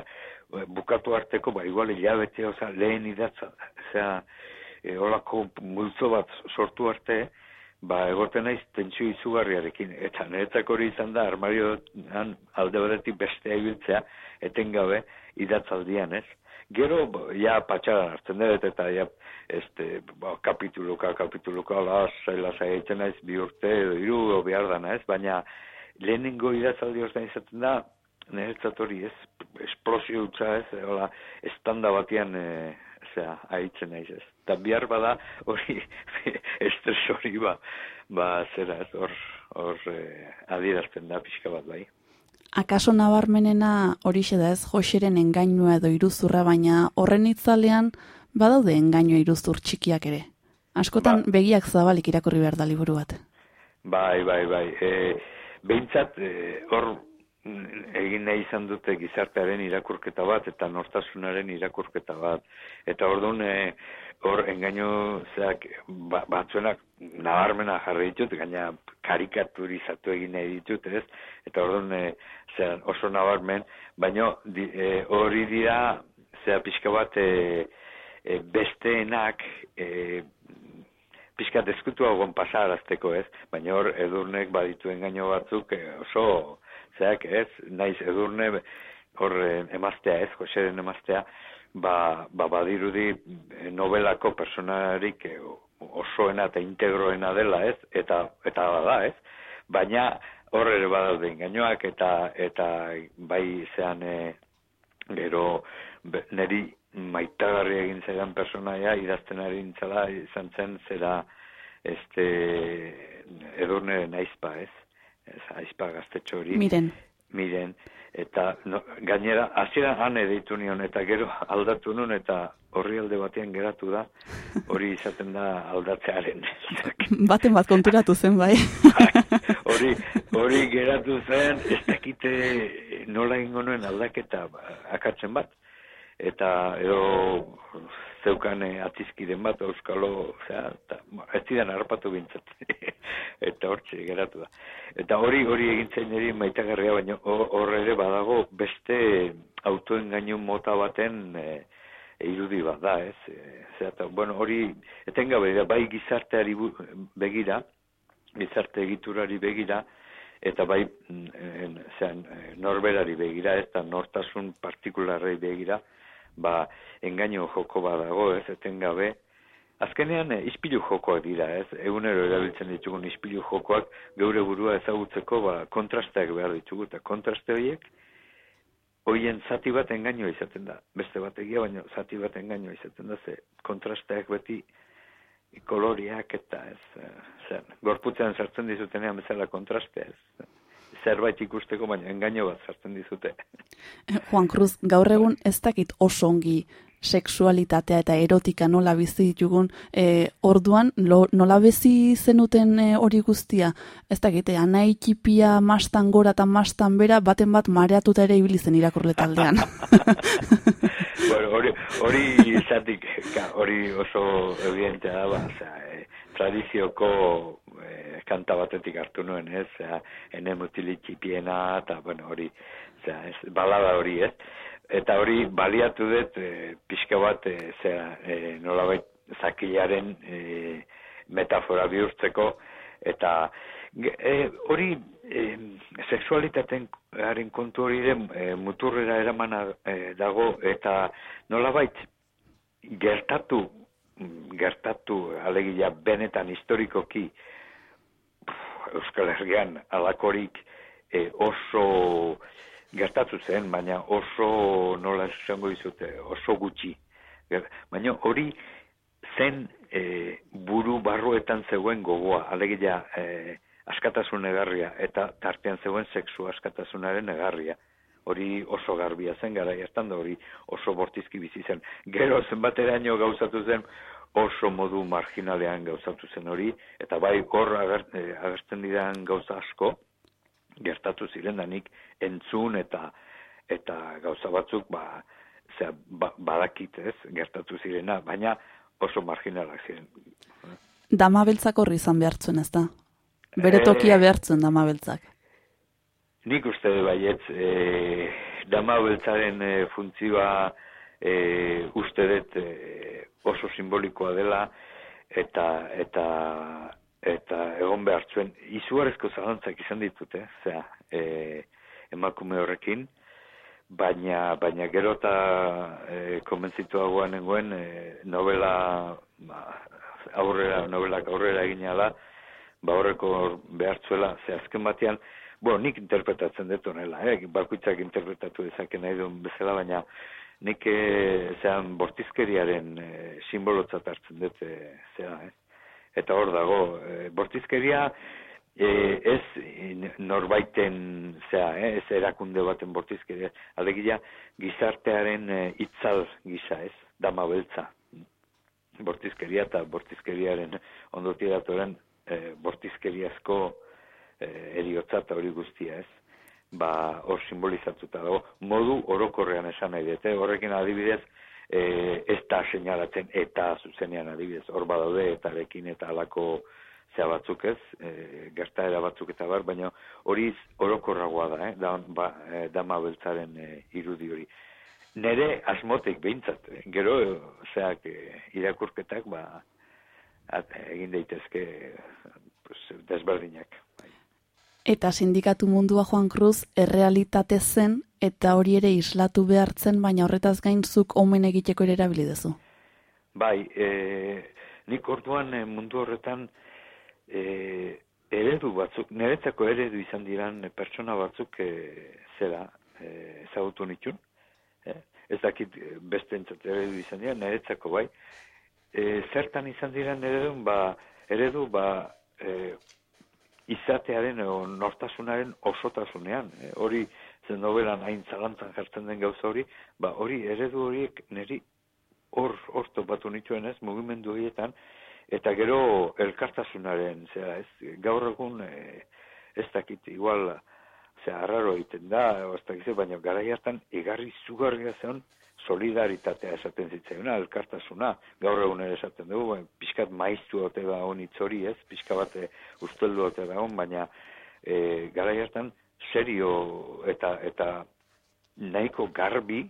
bukatu arteko, ba, igual hilabete, oza, lehen idatza, zera, e, olako multzo bat sortu arte, ba, egoten naiz tentsio izugarriarekin. Eta niretzako hori izan da, armarioan alde batetik bestea ibiltzea, etengabe, idatzaldian, ez? Gero, ja, patxaran hartzen dut, eta ja, este, ba, kapituluka, kapituluka, lasai, lasai egiten naiz, bi urte, edo edo behar dana, ez? Baina, lehenengo idatzaldi horretan izaten da, niretzat hori, ez? Esplosio utza, ez? Hola, estanda batean, e, zera, haitzen naiz ez. Eta bihar bada hori estres hori ba, ba zera hor, hor eh, adierazten da pixka bat bai. Akaso nabarmenena horixe da ez Joseren engainua edo iruzurra, baina horren itzalean badaude engainua iruzur txikiak ere. Askotan begiak zabalik irakurri behar da liburu bat. Bai, bai, bai. E, behintzat, e, hor egin nahi izan dute gizartearen irakurketa bat eta nortasunaren irakurketa bat. Eta orduan e, hor engaino zeak ba, batzuenak nabarmena jarri ditut, gaina karikaturizatu egin nahi ditut, ez? Eta orduan e, zean oso nabarmen, baina di, e, hori dira zea pixka bat e, e, besteenak e, pixka deskutu hagon pasarazteko ez, baina hor edurnek baditu engaino batzuk e, oso zeak ez, naiz edurne hor eh, emaztea ez, Joseren emaztea, ba, ba badirudi eh, novelako personarik eh, osoena eta integroena dela ez, eta eta da ez, baina hor ere badaude engainoak eta eta bai zean e, gero neri maitagarri egin zaidan personaia idazten ari nintzala izan zen zera este edurne naizpa ez ez aizpa gaztetxo hori Miren, miren, eta no, gainera, hasiera han edeitu nion, eta gero aldatu nun, eta horri alde batean geratu da, hori izaten da aldatzearen. Baten bat konturatu zen bai. hori, hori geratu zen, ez dakite nola ingo nuen aldaketa ba, akatzen bat. Eta edo zeukan eh, atizkiden bat, euskalo, osea, eta, ez zidan harrapatu bintzat. eta hortxe geratu da. Eta hori hori egintzen niri maitagarria, baina hor ere badago beste autoengainu mota baten eh, irudi bat da, ez? E, zera, bueno, hori etengabe da, bai gizarteari begira, gizarte egiturari begira, eta bai mm, en, zean, eh, norberari begira, ez da nortasun partikularrei begira, ba, engaino joko badago, ez, etengabe, Azkenean, eh, ispilu jokoak dira, ez? Egunero erabiltzen ditugun ispilu jokoak geure burua ezagutzeko ba, kontrasteak behar ditugu, eta kontraste horiek, hoien zati bat engainoa izaten da. Beste bat egia, baina zati bat engainoa izaten da, ze kontrasteak beti koloriak eta ez, eh, zer, gorputzean sartzen dizutenean bezala kontrastea ez. Zerbait ikusteko, baina engaino bat sartzen dizute. Juan Cruz, gaur egun ez dakit oso ongi sexualitatea eta erotika nola bizi ditugun, e, orduan lo, nola bizi zenuten e, hori guztia, ez dakit, e, anai txipia mastan gora eta mastan bera, baten bat mareatuta ere ibili zen irakurle taldean. bueno, hori, hori izatik, hori oso evidentea da, ba, eh, tradizioko eh, kanta batetik hartu nuen, ez, zera, ene mutili txipiena, eta, bueno, hori, zera, ez, balada hori, ez, eta hori baliatu dut, e, pixka bat, e, zera, e, nolabait, zakilaren e, metafora bihurtzeko, eta e, hori e, sexualitateen haren kontu hori ere e, muturrera eramana e, dago eta nolabait gertatu gertatu alegia benetan historikoki Euskal Herrian alakorik e, oso gertatu zen, baina oso nola esango dizute, oso gutxi. Baina hori zen e, buru barruetan zegoen gogoa, alegia e, askatasun egarria, eta tartean zegoen sexu askatasunaren egarria. Hori oso garbia zen gara hartan da hori oso bortizki bizi zen. Gero zenbateraino gauzatu zen oso modu marginalean gauzatu zen hori, eta bai hor eh, agertzen diran gauza asko, gertatu zirendanik entzun eta eta gauza batzuk ba, zera, ba, badakit ez, gertatu zirena, baina oso marginalak ziren. Dama beltzak horri izan behartzen ez da. Bere tokia Eh. behartzen dama beltzak. Nik uste baietz, e, dama beltzaren e, funtzioa e, uste dut e, oso simbolikoa dela eta eta eta egon behar zuen. Izugarrizko zalantzak izan ditut, eh? Zera, e, emakume horrekin, baina baina gero eta e, konbentzituagoa nengoen e, novela ba, aurrera novelak aurrera egin ala, ba horreko behartzuela, ze azken batean, bueno, nik interpretatzen dut honela, eh? bakoitzak interpretatu dezake nahi duen bezala, baina nik e, zean bortizkeriaren e, simbolotzat hartzen dut, e, zera, eh? eta hor dago, e, bortizkeria e, ez norbaiten, zera, eh? ez erakunde baten bortizkeria, alegia gizartearen e, itzal gisa, ez, dama beltza, bortizkeria eta bortizkeriaren ondotik datoren e, bortizkeriazko e, eriotza eta hori guztia ez ba hor simbolizatuta dago modu orokorrean esan nahi dute horrekin adibidez e, ez da seinalatzen eta zuzenean adibidez hor badaude etarekin eta alako zea batzuk ez, e, gertaera batzuk eta bar, baina hori orokorragoa da, eh? da, ba, e, dama beltzaren e, irudi hori. Nere asmotik behintzat, eh, gero, zeak, e, irakurketak, ba, at, egin daitezke pues, desberdinak. Eta sindikatu mundua Juan Cruz errealitate zen eta hori ere islatu behartzen, baina horretaz gain zuk omen egiteko ere erabili duzu. Bai, e, nik orduan e, mundu horretan e, eredu batzuk, niretzako eredu izan diran e, pertsona batzuk e, zera e, ezagutu nitun. Eh? Ez dakit e, beste entzat eredu izan dira, niretzako bai. E, zertan izan diran eredu, ba, eredu, ba, e, izatearen o nortasunaren osotasunean. E, hori zen novelan hain zalantzan jartzen den gauza hori, ba hori eredu horiek niri hor hor topatu nituen ez mugimendu horietan eta gero elkartasunaren, zera, ez gaur egun e, ez dakit igual zera arraro egiten da, ez dakit, baina garai hartan igarri zugarria zen solidaritatea esaten zitzaiona, elkartasuna, gaur egun ere esaten dugu, pixkat maiztu ote da hon itzori ez, pixka bate usteldu ote da hon, baina e, garai hartan serio eta eta nahiko garbi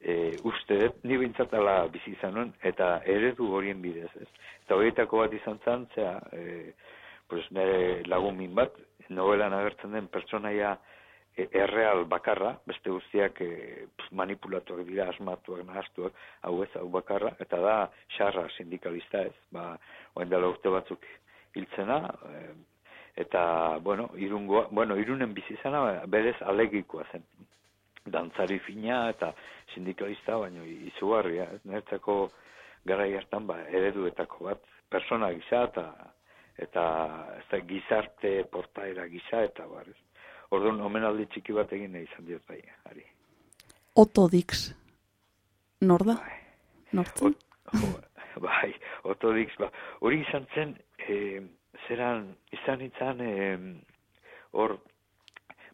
e, uste dut, ni bintzatala bizi izan eta eredu horien bidez, ez. Eta horietako bat izan zan, zera, e, pues nire lagun min bat, novelan agertzen den pertsonaia erreal bakarra, beste guztiak e, manipulatuak dira, asmatuak, nahastuak, hau ez, hau bakarra, eta da, xarra sindikalista ez, ba, oen dela urte batzuk hiltzena, e, eta, bueno, irungoa, bueno, irunen bizizana berez alegikoa zen dantzari fina eta sindikalista baino izugarria, ez nertzako garai hartan ba ereduetako bat persona gisa eta eta ez da gizarte portaera gisa eta bar, ez. Orduan omenaldi txiki bat egin nahi izan diot bai, ari. Otodix. Nor da? Nortzen? bai, Otodix, ba, hori izan zen, e, zeran, izan izan, e, hor,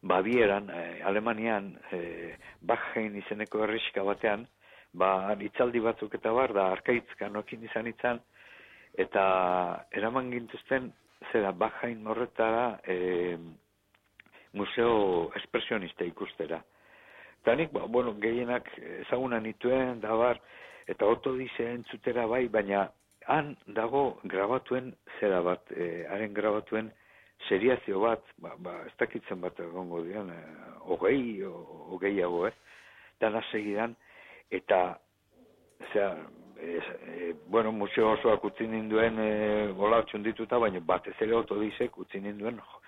Babieran, eh, Alemanian, eh, Bajain izeneko herriska batean, ba, itzaldi batzuk eta bar, da, arkaitzka nokin izan izan, eta eraman gintuzten, zera, Bajain horretara, eh, museo espresionista ikustera. Eta nik, ba, bueno, gehienak ezaguna nituen, da bar, eta oto entzutera bai, baina han dago grabatuen zera bat, eh, haren grabatuen seriazio bat, ba, ba, ez dakitzen bat egongo dian, e, hogei, o- hogeiago, ez? Dana segidan, eta, zera, ez, e, bueno, museo osoak utzi ninduen e, gola baina batez ere otodizek utzi ninduen jo-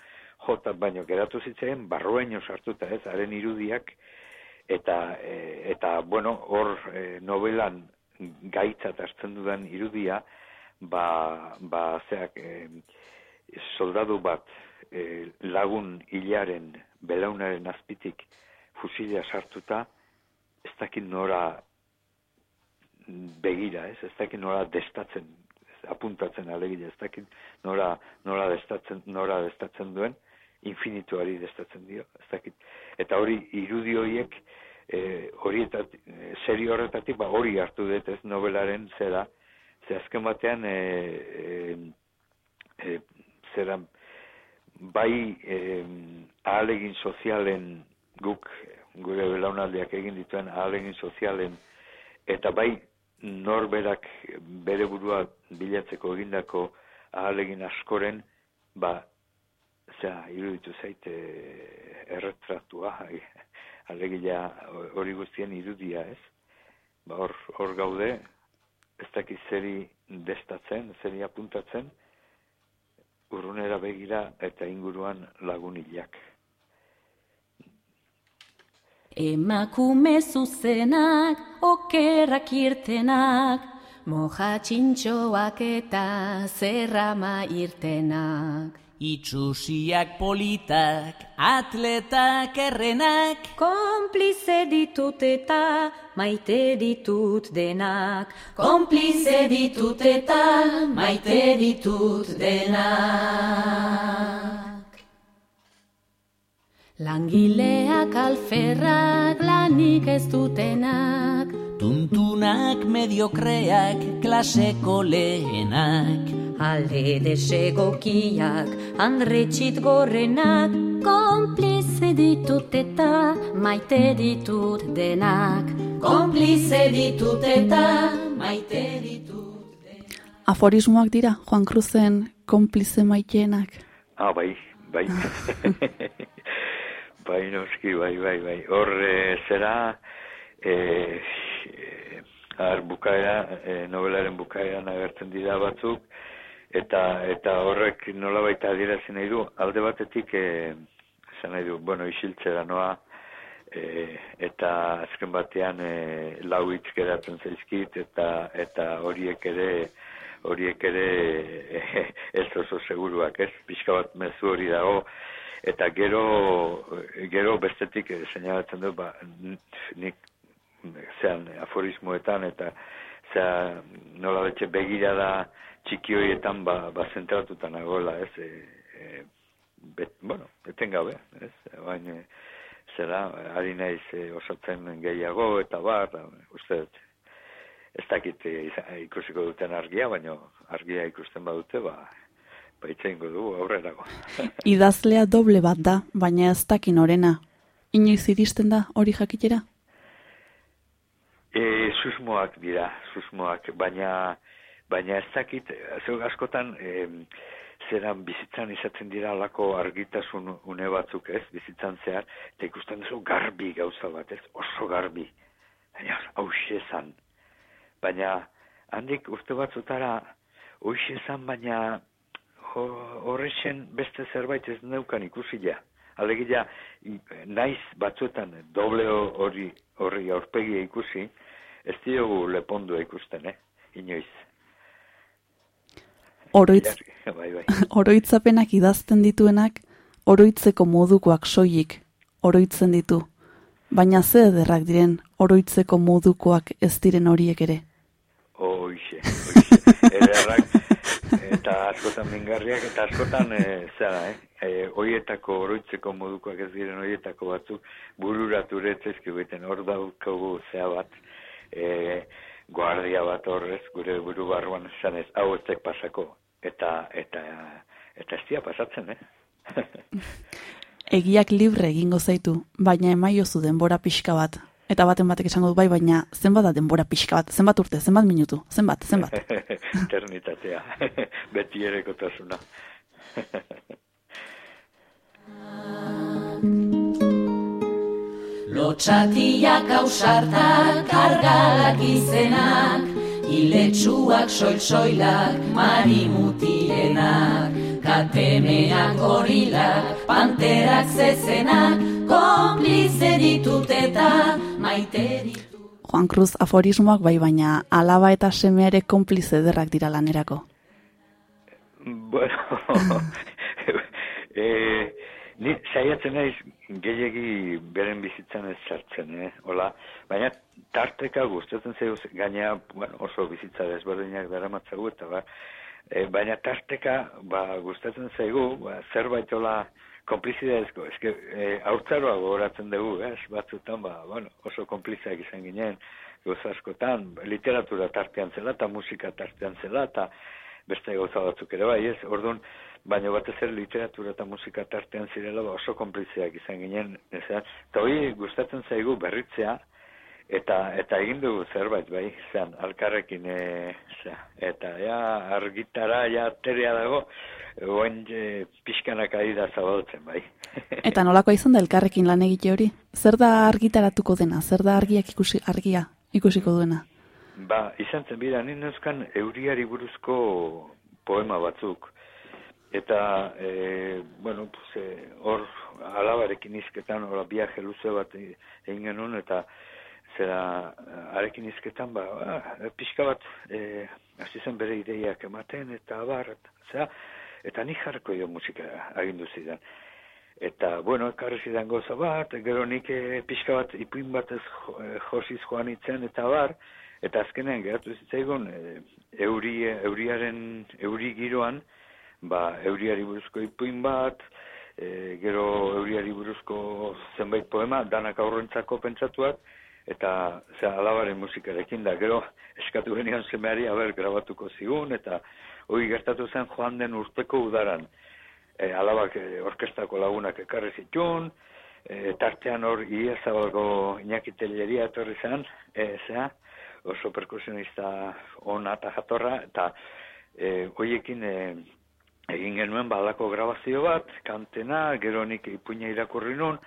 jota, baina geratu zitzairen barrueño sartuta, ez? Haren irudiak, eta, e, eta bueno, hor e, novelan gaitzat hartzen dudan irudia, ba, ba, zeak, e, soldadu bat e, lagun hilaren belaunaren azpitik fusilea sartuta, ez dakit nora begira, ez, ez dakit nora destatzen, apuntatzen alegia, ez dakit nora, nora, destatzen, nora destatzen duen, infinituari destatzen dio, ez dakit. Eta hori irudi horiek, e, horietat, e, serio horretatik, ba, hori hartu dut ez novelaren zera, ze azken batean, e, e, e, zera, bai e, ahalegin sozialen guk, gure belaunaldiak egin dituen ahalegin sozialen, eta bai norberak bere burua bilatzeko egindako ahalegin askoren, ba, zera, iruditu zaite erretratua, alegia hori guztien irudia ez. Ba, hor, hor gaude, ez dakiz zeri destatzen, zeri apuntatzen, urrunera begira eta inguruan lagunilak. Emakume zuzenak, okerrak irtenak, moja txintxoak eta zerrama irtenak. Itxusiak politak, atletak errenak, Konplize ditut eta maite ditut denak. Konplize ditut eta maite ditut denak. Langileak alferrak lanik ez dutenak, tuntunak mediokreak, klaseko lehenak. alde desegokiak, handretxit gorrenak, konplize ditut eta maite ditut denak. Konplize ditut eta maite ditut Aforismoak dira, Juan Cruzen konplize maiteenak. Ah, bai, bai. bai, noski, bai, bai, bai. Hor, zera, e, e, ar, bukaera, e, novelaren bukaeran agertzen dira batzuk, eta eta horrek nolabait adierazi nahi du, alde batetik, e, esan nahi du, bueno, isiltzera noa, e, eta azken batean e, lau hitz geratzen zaizkit, eta eta horiek ere, horiek ere e, ez oso seguruak, ez? Pixka bat mezu hori dago, eta gero gero bestetik eh, seinalatzen du ba nik zean aforismoetan eta zea nola betxe begirada txiki horietan ba, ba zentratuta nagoela, ez? E, e, bet, bueno, etengabe, ez? Baina zera, ari naiz e, osatzen gehiago eta bar, da, uste dut, ez dakit e, ikusiko duten argia, baina argia ikusten badute, ba, ba itxeingo dugu aurrerago. Idazlea doble bat da, baina ez dakin orena. Inoiz iristen da hori jakitera? E, susmoak dira, susmoak, baina baina ez dakit, zeu askotan e, zeran bizitzan izaten dira alako argitasun une batzuk ez, bizitzan zehar, eta ikusten duzu garbi gauza bat ez, oso garbi. Baina hauxe zan. Baina handik urte batzutara hauxe zan, baina ho- horrexen beste zerbait ez neukan ikusi ja. Alegia, naiz batzuetan doble ho- hori horri aurpegia ikusi, ez diogu lepondua ikusten, eh? Inoiz. Oroitz, Bai, bai. oroitzapenak idazten dituenak, oroitzeko modukoak soilik oroitzen ditu. Baina ze ederrak diren oroitzeko modukoak ez diren horiek ere. Hoixe, hoixe. Ederrak, eta askotan mingarriak, eta askotan, e, zera, eh? E, oietako oroitzeko modukoak ez diren oietako batzuk bururatu retzezki egiten hor daukagu zea bat, e, guardia bat horrez, gure buru barruan esan ez, hau ez pasako, eta, eta, eta ez dia pasatzen, eh? Egiak libre egingo zaitu, baina emaiozu denbora pixka bat. Eta baten batek esango du bai, baina zenbat da denbora pixka bat, zenbat urte, zenbat minutu, zenbat, zenbat. Eternitatea, beti erekotasuna. Lotxatiak ausartak, argalak izenak, iletsuak soil-soilak, marimutilenak, katemeak gorilak, panterak zezenak, konplize ditut eta maite ditut. Juan Cruz aforismoak bai, baina alaba eta semea ere konplize ederrak dira lanerako. Bueno, eh, ni saiatzen naiz gehiegi beren bizitzan ez sartzen, eh? Hola, baina tarteka gustatzen zaigu gaina, bueno, oso bizitza desberdinak daramatzagu eta ba, e, baina tarteka ba gustatzen zaigu, ba, zerbait hola konplizidadezko, eske e, haurtzaroa gogoratzen dugu, ez? Batzutan ba, bueno, oso konplizeak izan ginen, gauza askotan, literatura tartean zela eta musika tartean zela eta beste gauza batzuk ere bai, ez? Orduan, baina batez ere literatura eta musika tartean zirela ba oso konplizeak izan ginen, ez? Eta hori gustatzen zaigu berritzea, eta eta egin dugu zerbait bai, zean, alkarrekin, e, zea, eta ja, argitara, ja, terea dago, oen e, pixkanak ari da zabaltzen, bai. Eta nolakoa izan da elkarrekin lan egite hori? Zer da argitaratuko dena? Zer da argiak ikusi, argia ikusiko duena? Ba, izan zen bida, nien neuzkan euriari buruzko poema batzuk. Eta, e, bueno, pues, e, hor alabarekin izketan, hor viaje luze bat e- egin genuen, eta zera arekin izketan, ba, ah, pixka bat, e, hasi zen bere ideiak ematen, eta abar, zera, eta ni jarriko jo musika agindu zidan. Eta, bueno, ekarri zidan goza bat, gero nik e, pixka bat ipuin batez jo, josiz joan itzen, eta bar, eta azkenean geratu zitzaigun, e, euri, euriaren, euri giroan, ba, euriari buruzko ipuin bat, e, gero euriari buruzko zenbait poema, danak aurrentzako pentsatuak, eta ze alabaren musikarekin da, gero eskatu genion semeari haber grabatuko zigun, eta hori gertatu zen joan den urteko udaran. E, alabak e, orkestako lagunak ekarri zitun, e, tartean hor iezabalgo Iñaki Telleria etorri zen, e, zea, oso perkusionista ona eta jatorra, eta e, hoiekin e, egin genuen balako grabazio bat, kantena, gero nik ipuina irakurri nun,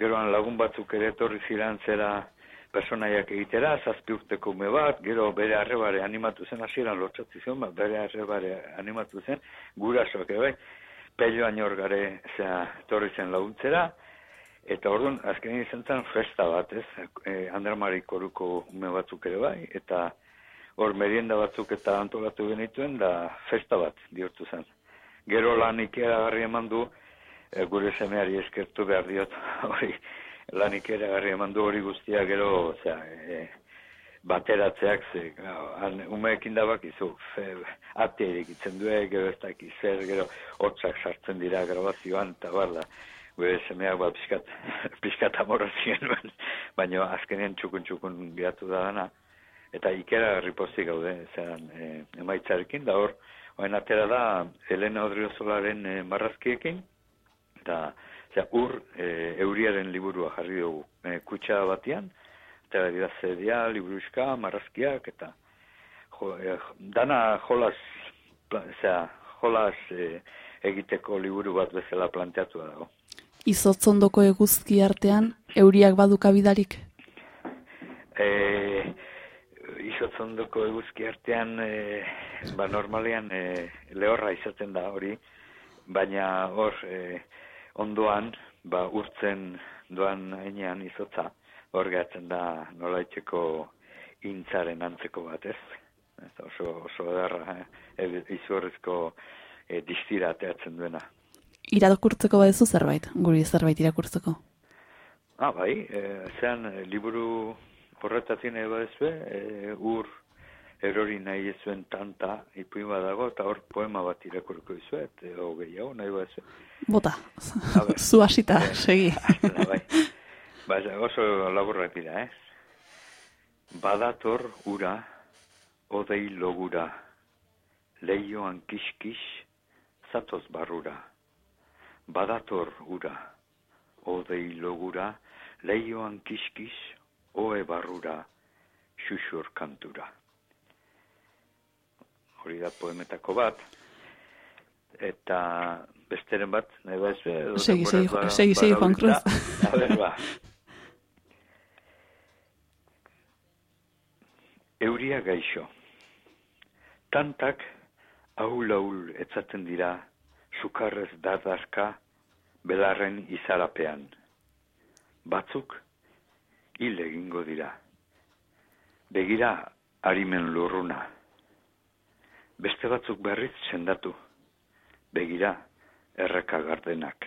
geroan lagun batzuk ere etorri ziren zera personaiak egitera, zazpi urteko ume bat, gero bere arrebare animatu zen, hasieran lotxatzi zion, ba, bere arrebare animatu zen, gurasoak ere bai, peloan hor gare zera, etorri zen laguntzera, eta orduan, azkenin izan zen festa bat, ez, e, Andramari koruko ume batzuk ere bai, eta hor merienda batzuk eta antolatu genituen, da festa bat bihurtu zen. Gero lan ikeragarri eman du, e, gure semeari eskertu behar diot, hori, lanik ere garri eman du hori guztia gero, osea, e, bateratzeak, ze, gau, han, umeekin da bakizu, fe, ate irekitzen du, gero ez dakiz zer, gero, hotzak sartzen dira grabazioan, eta barda, gure semeak bat pixkat, pixkat amorra baina azkenean txukun-txukun geratu da dana, eta ikera ripozik gaude, zeran, e, emaitzarekin, da hor, Oain atera da Elena Odriozolaren e, marrazkiekin, eta zera, ur e, euriaren liburua jarri dugu e, kutsa batian, eta dira zedia, liburuska, marrazkiak, eta jo, e, dana jolas, zera, jolas e, egiteko liburu bat bezala planteatu dago. Izotzondoko eguzki artean, euriak badukabidarik? E, izotzondoko eguzki artean, e, ba normalean e, lehorra izaten da hori, baina hor e, ondoan, ba urtzen doan heinean izotza, hor gehatzen da nolaitzeko intzaren antzeko bat ez. Ez oso, oso edarra, eh? izurrezko e, distira ateatzen duena. Irakurtzeko badezu zerbait, guri zerbait irakurtzeko. Ah, bai, e, zean, e, liburu horretatik nahi badezue, e, ur erori nahi ezuen tanta ipuin badago, eta hor poema bat irakurko dizuet, edo gehiago nahi badezue. Bota, A ber. zu hasita, Eh, segi. hastela, bai. Ba, oso laburrak dira, eh? Badator ura, odei logura, leioan kiskis, zatoz barrura. Badator ura, odei logura, leioan kiskis, oe barrura, xuxur kantura. Hori da poemetako bat, eta besteren bat, nahi ba ez, Segi, segi, segi, segi, Juan Cruz. A ber, ba. Euria gaixo. Tantak ahul-ahul etzaten dira sukarrez dardarka belarren izarapean. Batzuk hil egingo dira. Begira harimen lurruna. Beste batzuk berriz sendatu. Begira erreka gardenak.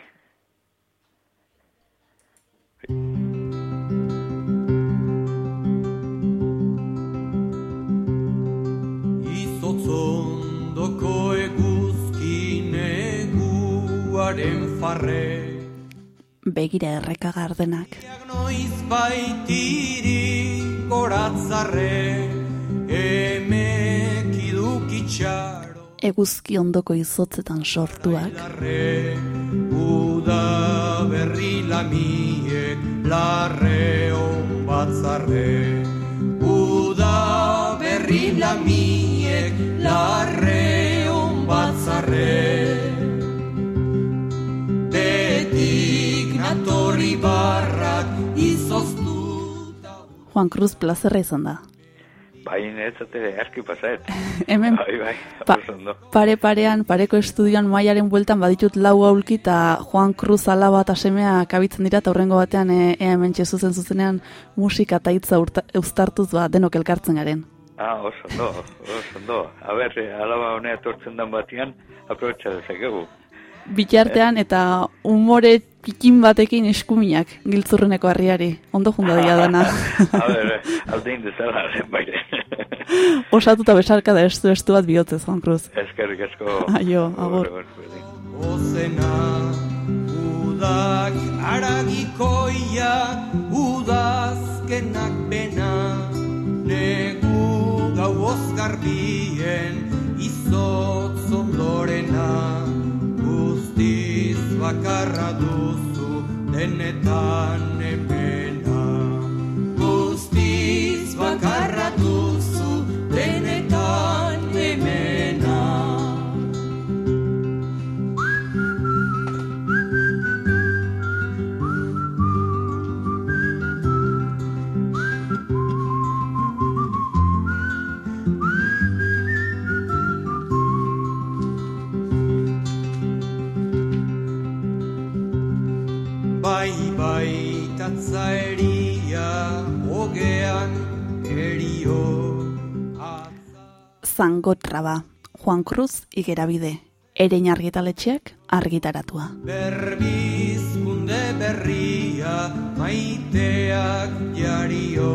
Izotzondoko eguzki neguaren farre Begira erreka gardenak. Noiz baitiri goratzarre idukitxaro Eguzki ondoko izotzetan sortuak. Uda berri lamiek larre on batzarre Uda berri lamiek larre on batzarre Betik natorri barrak izoztu Juan Cruz plazerra izan da. Bai, netzate erki pasaet. Hemen Bai, bai, pa- oso ondo. pare parean, pareko estudioan maiaren bueltan baditut lau aulki eta Juan Cruz alaba eta semea kabitzen dira eta horrengo batean e, ea hemen zuzen zuzenean musika eta hitza eustartuz ba, denok elkartzen garen. Ah, oso ondo, oso ondo. A ber, eh, alaba honea etortzen dan batian, aprobetsa dezakegu. Bitartean eta umore pikin batekin eskuminak giltzurreneko harriari. Ondo junda dira dana. A ber, aldein dezala, baile. Osatuta besarka da estu estu bat bihotzez, Juan Cruz. Eskerrik asko. Aio, agur. Ozena udak aragikoia udazkenak bena negu gau ozgarbien Lord. Zango traba, Juan Cruz igerabide. erein argitaletxeak argitaratua. Berbizkunde berria maiteak jario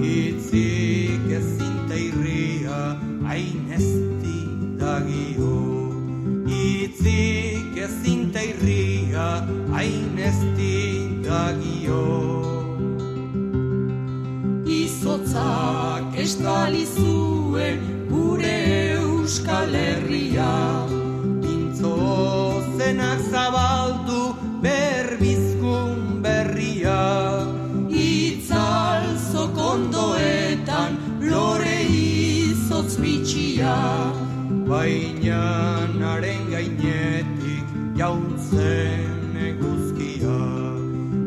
Itzik ezinta irria hain esti dagio Itzik ezinta irria hain Izotzak estali zuen gure Euskal Herria. Pintzo zenak zabaldu berbizkun berria. Itzal zokondoetan lore izotz bitxia. Baina naren gainetik jauntzen eguzkia.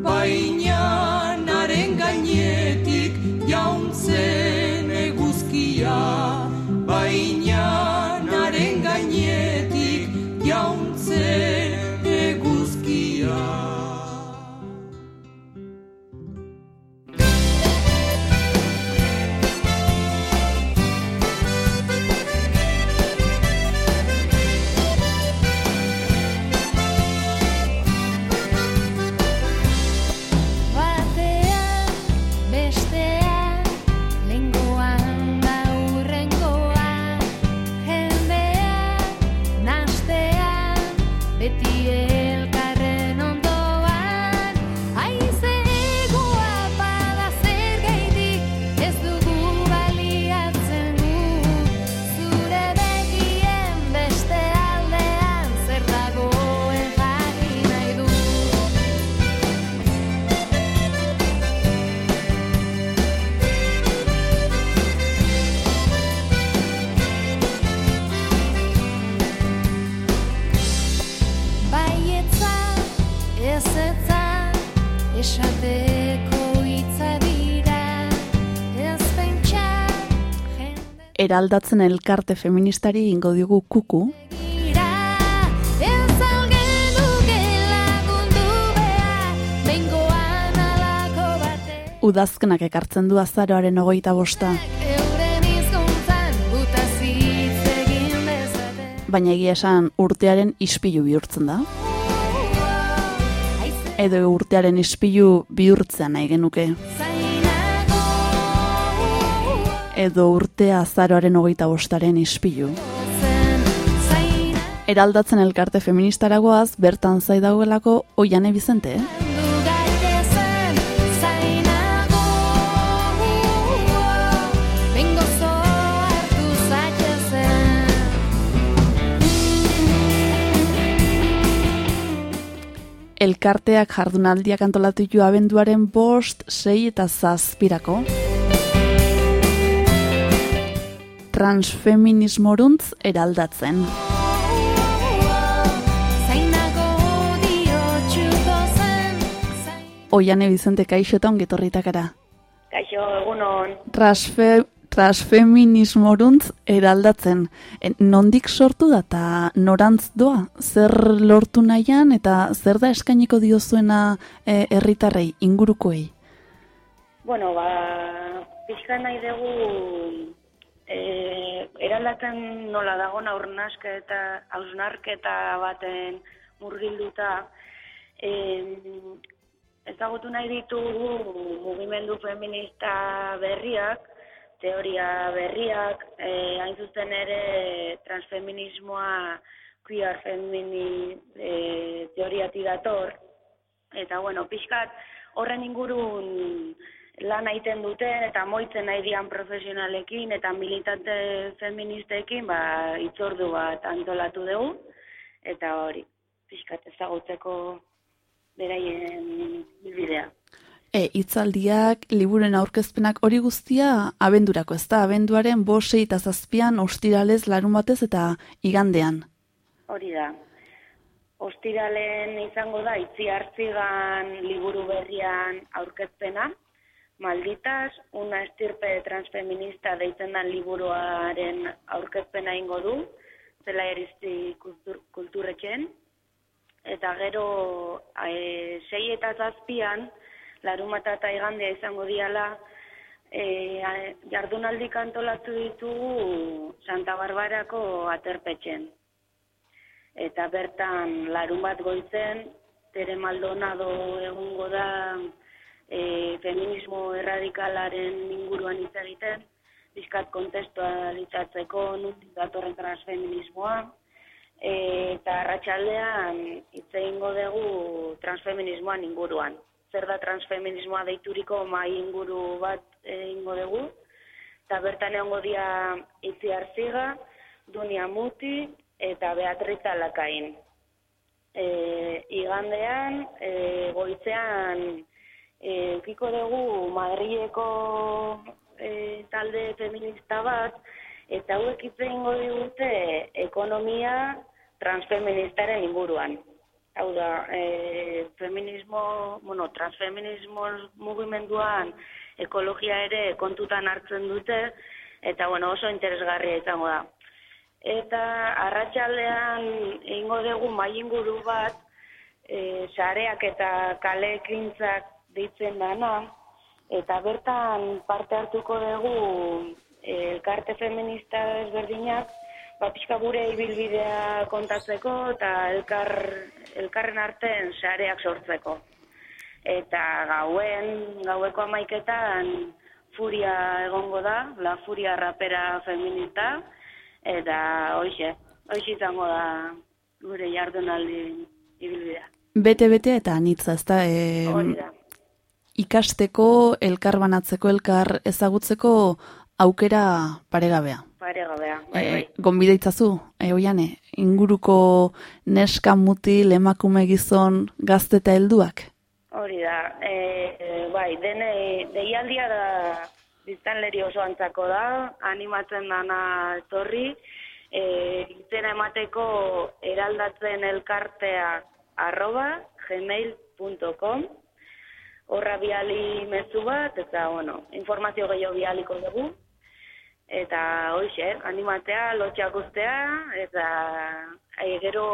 Baina naren gainetik jauntzen Eraldatzen elkarte feministari ingo diogu kuku, udazkenak ekartzen du azaroaren ogoita bosta. baina egia esan urtearen ispilu bihurtzen da. Edo urtearen ispilu bihurtzea nahi genuke. Edo urtea azaroaren hogeita bostaren ispilu. Eraldatzen elkarte feministaragoaz, bertan zai dagoelako oiane bizente, eh? Bengo zo hartu zaitezen Elkarteak jardunaldiak antolatu ditu abenduaren bost, sei eta zazpirako. Transfeminismoruntz eraldatzen. Oiane Bizente kaixo eta ongetorritakara. Kaixo, egunon. Transfe, transfeminismoruntz eraldatzen. E, nondik sortu da eta norantz doa? Zer lortu nahian eta zer da eskainiko diozuena e, herritarrei ingurukoei? Bueno, ba, pixka nahi dugu e, eraldatzen nola dago aurnaska eta hausnarketa baten murgilduta e, ezagutu nahi ditugu mugimendu feminista berriak, teoria berriak, e, hain zuzen ere transfeminismoa queer femini e, teoriati dator, eta bueno, pixkat horren ingurun lan egiten duten eta moitzen nahi dian profesionalekin eta militante feministekin ba, itzordu bat antolatu dugu eta hori, pixkat ezagutzeko beraien bilbidea. E, itzaldiak, liburen aurkezpenak hori guztia abendurako, ez da? Abenduaren bosei eta zazpian ostiralez larun batez eta igandean. Hori da. Ostiralen izango da, itzi hartzigan liburu berrian aurkezpena, Malditas, una estirpe transfeminista deitzen den liburuaren aurkezpena ingo du, zela erizti kultur, kulturretxen. Eta gero, e, sei eta zazpian, larumata eta igandea izango diala, e, a- jardunaldik antolatu ditugu Santa Barbarako aterpetxen. eta bertan larun bat goitzen, Tere Maldonado egongo da e, feminismo erradikalaren inguruan hitz egiten, bizkat kontestua litzatzeko nutik datorren transfeminismoa, e, eta arratsaldean hitz egingo dugu transfeminismoan inguruan. Zer da transfeminismoa deituriko mai inguru bat egingo dugu, eta bertan egongo dira Itzi Arziga, Dunia Muti eta Beatriz Alakain. E, igandean, e, goizean, e, ukiko dugu Madrileko e, talde feminista bat, eta hauek hitz egingo digute ekonomia transfeministaren inguruan. Hau da, e, feminismo, bueno, transfeminismo mugimenduan ekologia ere kontutan hartzen dute, eta bueno, oso interesgarria izango da. Eta arratsaldean egingo dugu mai inguru bat, e, sareak eta kalekintzak deitzen dana, eta bertan parte hartuko dugu e, elkarte feminista ezberdinak, ba, pixka gure ibilbidea kontatzeko eta elkar, elkarren artean sareak sortzeko. Eta gauen, gaueko amaiketan furia egongo da, la furia rapera feminista, eta hoxe, hoxe izango da gure jardunaldi ibilbidea. Bete-bete eta anitza, ez da? E, Hori da. Ikasteko, elkar banatzeko, elkar ezagutzeko aukera paregabea. Paregabea, bai, bai. E, gonbide itzazu, e, oiane, inguruko neska mutil, emakume gizon, gazte eta helduak? Hori da, e, e, bai, dene, deialdia da biztanleri oso antzako da, animatzen dana etorri, e, izena emateko eraldatzen elkartea arroba gmail.com horra biali mezu bat, eta, bueno, informazio gehiago bialiko dugu, eta hoxe, animatea, lotxak ustea, eta e, gero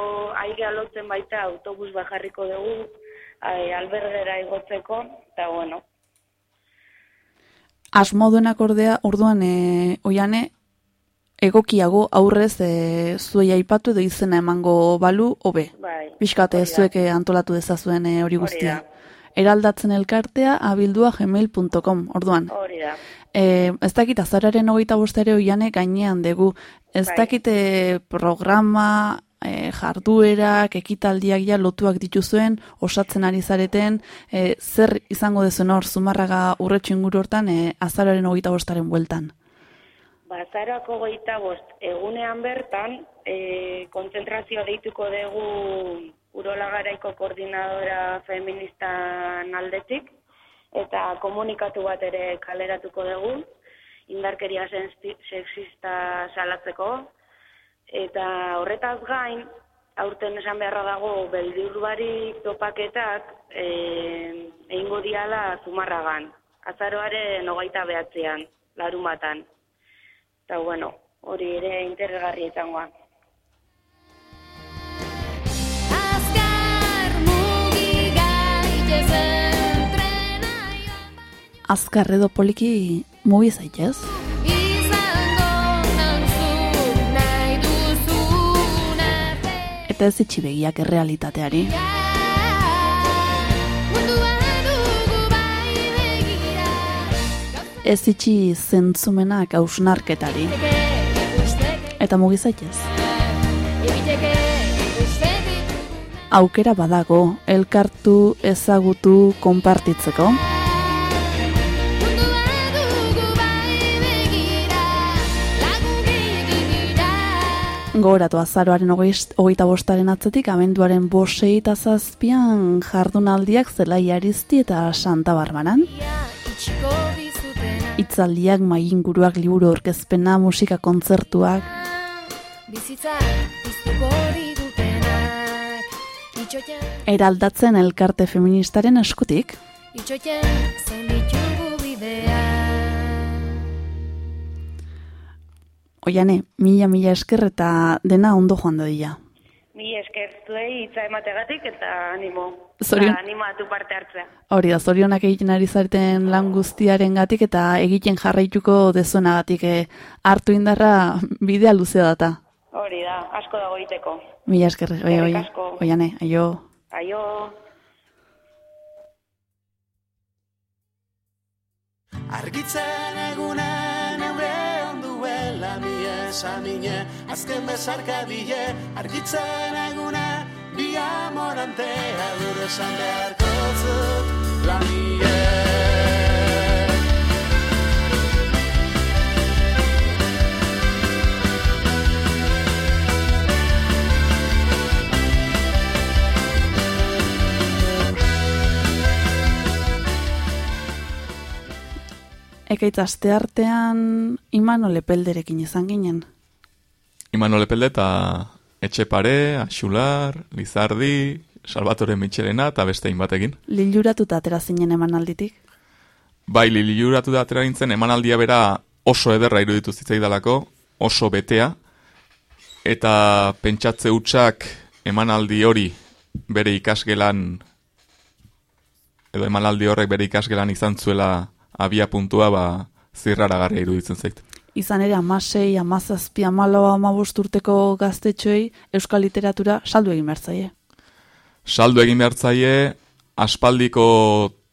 aigea lotzen baita autobus bajarriko dugu, e, albergera igotzeko, eta bueno, Asmoduenak ordea, orduan, e, oiane, egokiago aurrez e, zuei aipatu edo izena emango balu, hobe. bai. Biskate zuek eh, antolatu dezazuen eh, hori guztia. Eraldatzen elkartea abildua gmail.com, orduan. Hori da. E, ez dakit azararen hogeita bostare oiane gainean dugu. Ez Bai. dakit eh, programa, e, jarduerak, ekitaldiak ja lotuak dituzuen, osatzen ari zareten, e, zer izango dezuen hor, zumarraga urretxo inguru hortan, e, azararen hogeita bostaren bueltan. Bazarako goita bost, egunean bertan, e, kontzentrazioa deituko dugu Urola Garaiko koordinadora feministan aldetik, eta komunikatu bat ere kaleratuko dugu, indarkeria sexista salatzeko, eta horretaz gain, aurten esan beharra dago, beldur barik topaketak e, egingo diala zumarragan, azaroaren hogeita behatzean, larun batan. Eta bueno, hori ere interesgarri izangoa. Azkar edo poliki mugi zaitez? Eta ez itxi begiak errealitateari. Ez itxi zentzumenak hausnarketari. Eta mugi zaitez. Aukera badago, elkartu, ezagutu, konpartitzeko. Gogoratu azaroaren hogeita bostaren atzetik, abenduaren bosei eta zazpian jardunaldiak zelai arizti eta Santa Barbaran. Itzaldiak, mainguruak, liburu orkezpena, musika kontzertuak. Bizitza digutenak Eraldatzen elkarte feministaren eskutik, itxoiten zen ditugu bidea oiane, mila-mila esker eta dena ondo joan dadila. Mi esker zuei hitza emategatik eta animo. Zorion- Ba, animatu parte hartzea. Hori da, zorionak egiten ari zareten lan guztiaren gatik eta egiten jarraituko dezuenagatik eh, hartu indarra bidea luzea data. Hori da, asko dago egiteko. Mila esker, oi, oi, oiane, aio. Aio. Argitzen egunen mi esamine Azken bezarka bile Argitzen egunen bi amorantea Gure esan beharko zut Ekaitz aste artean Imano Lepelderekin izan ginen. Imano Lepelde eta Etxepare, Axular, Lizardi, Salvatore Mitxelena eta beste batekin. Liluratuta atera zinen emanalditik. Bai, liluratu da atera nintzen, emanaldia bera oso ederra iruditu zitzaidalako, oso betea, eta pentsatze hutsak emanaldi hori bere ikasgelan, edo emanaldi horrek bere ikasgelan izan zuela abia puntua, ba, zirraragarria iruditzen zait. Izan ere, amasei, amazazpi, amalo, amabost urteko gaztetxoei Euskal Literatura saldu egin behar zaie. Saldu egin behar zaie, aspaldiko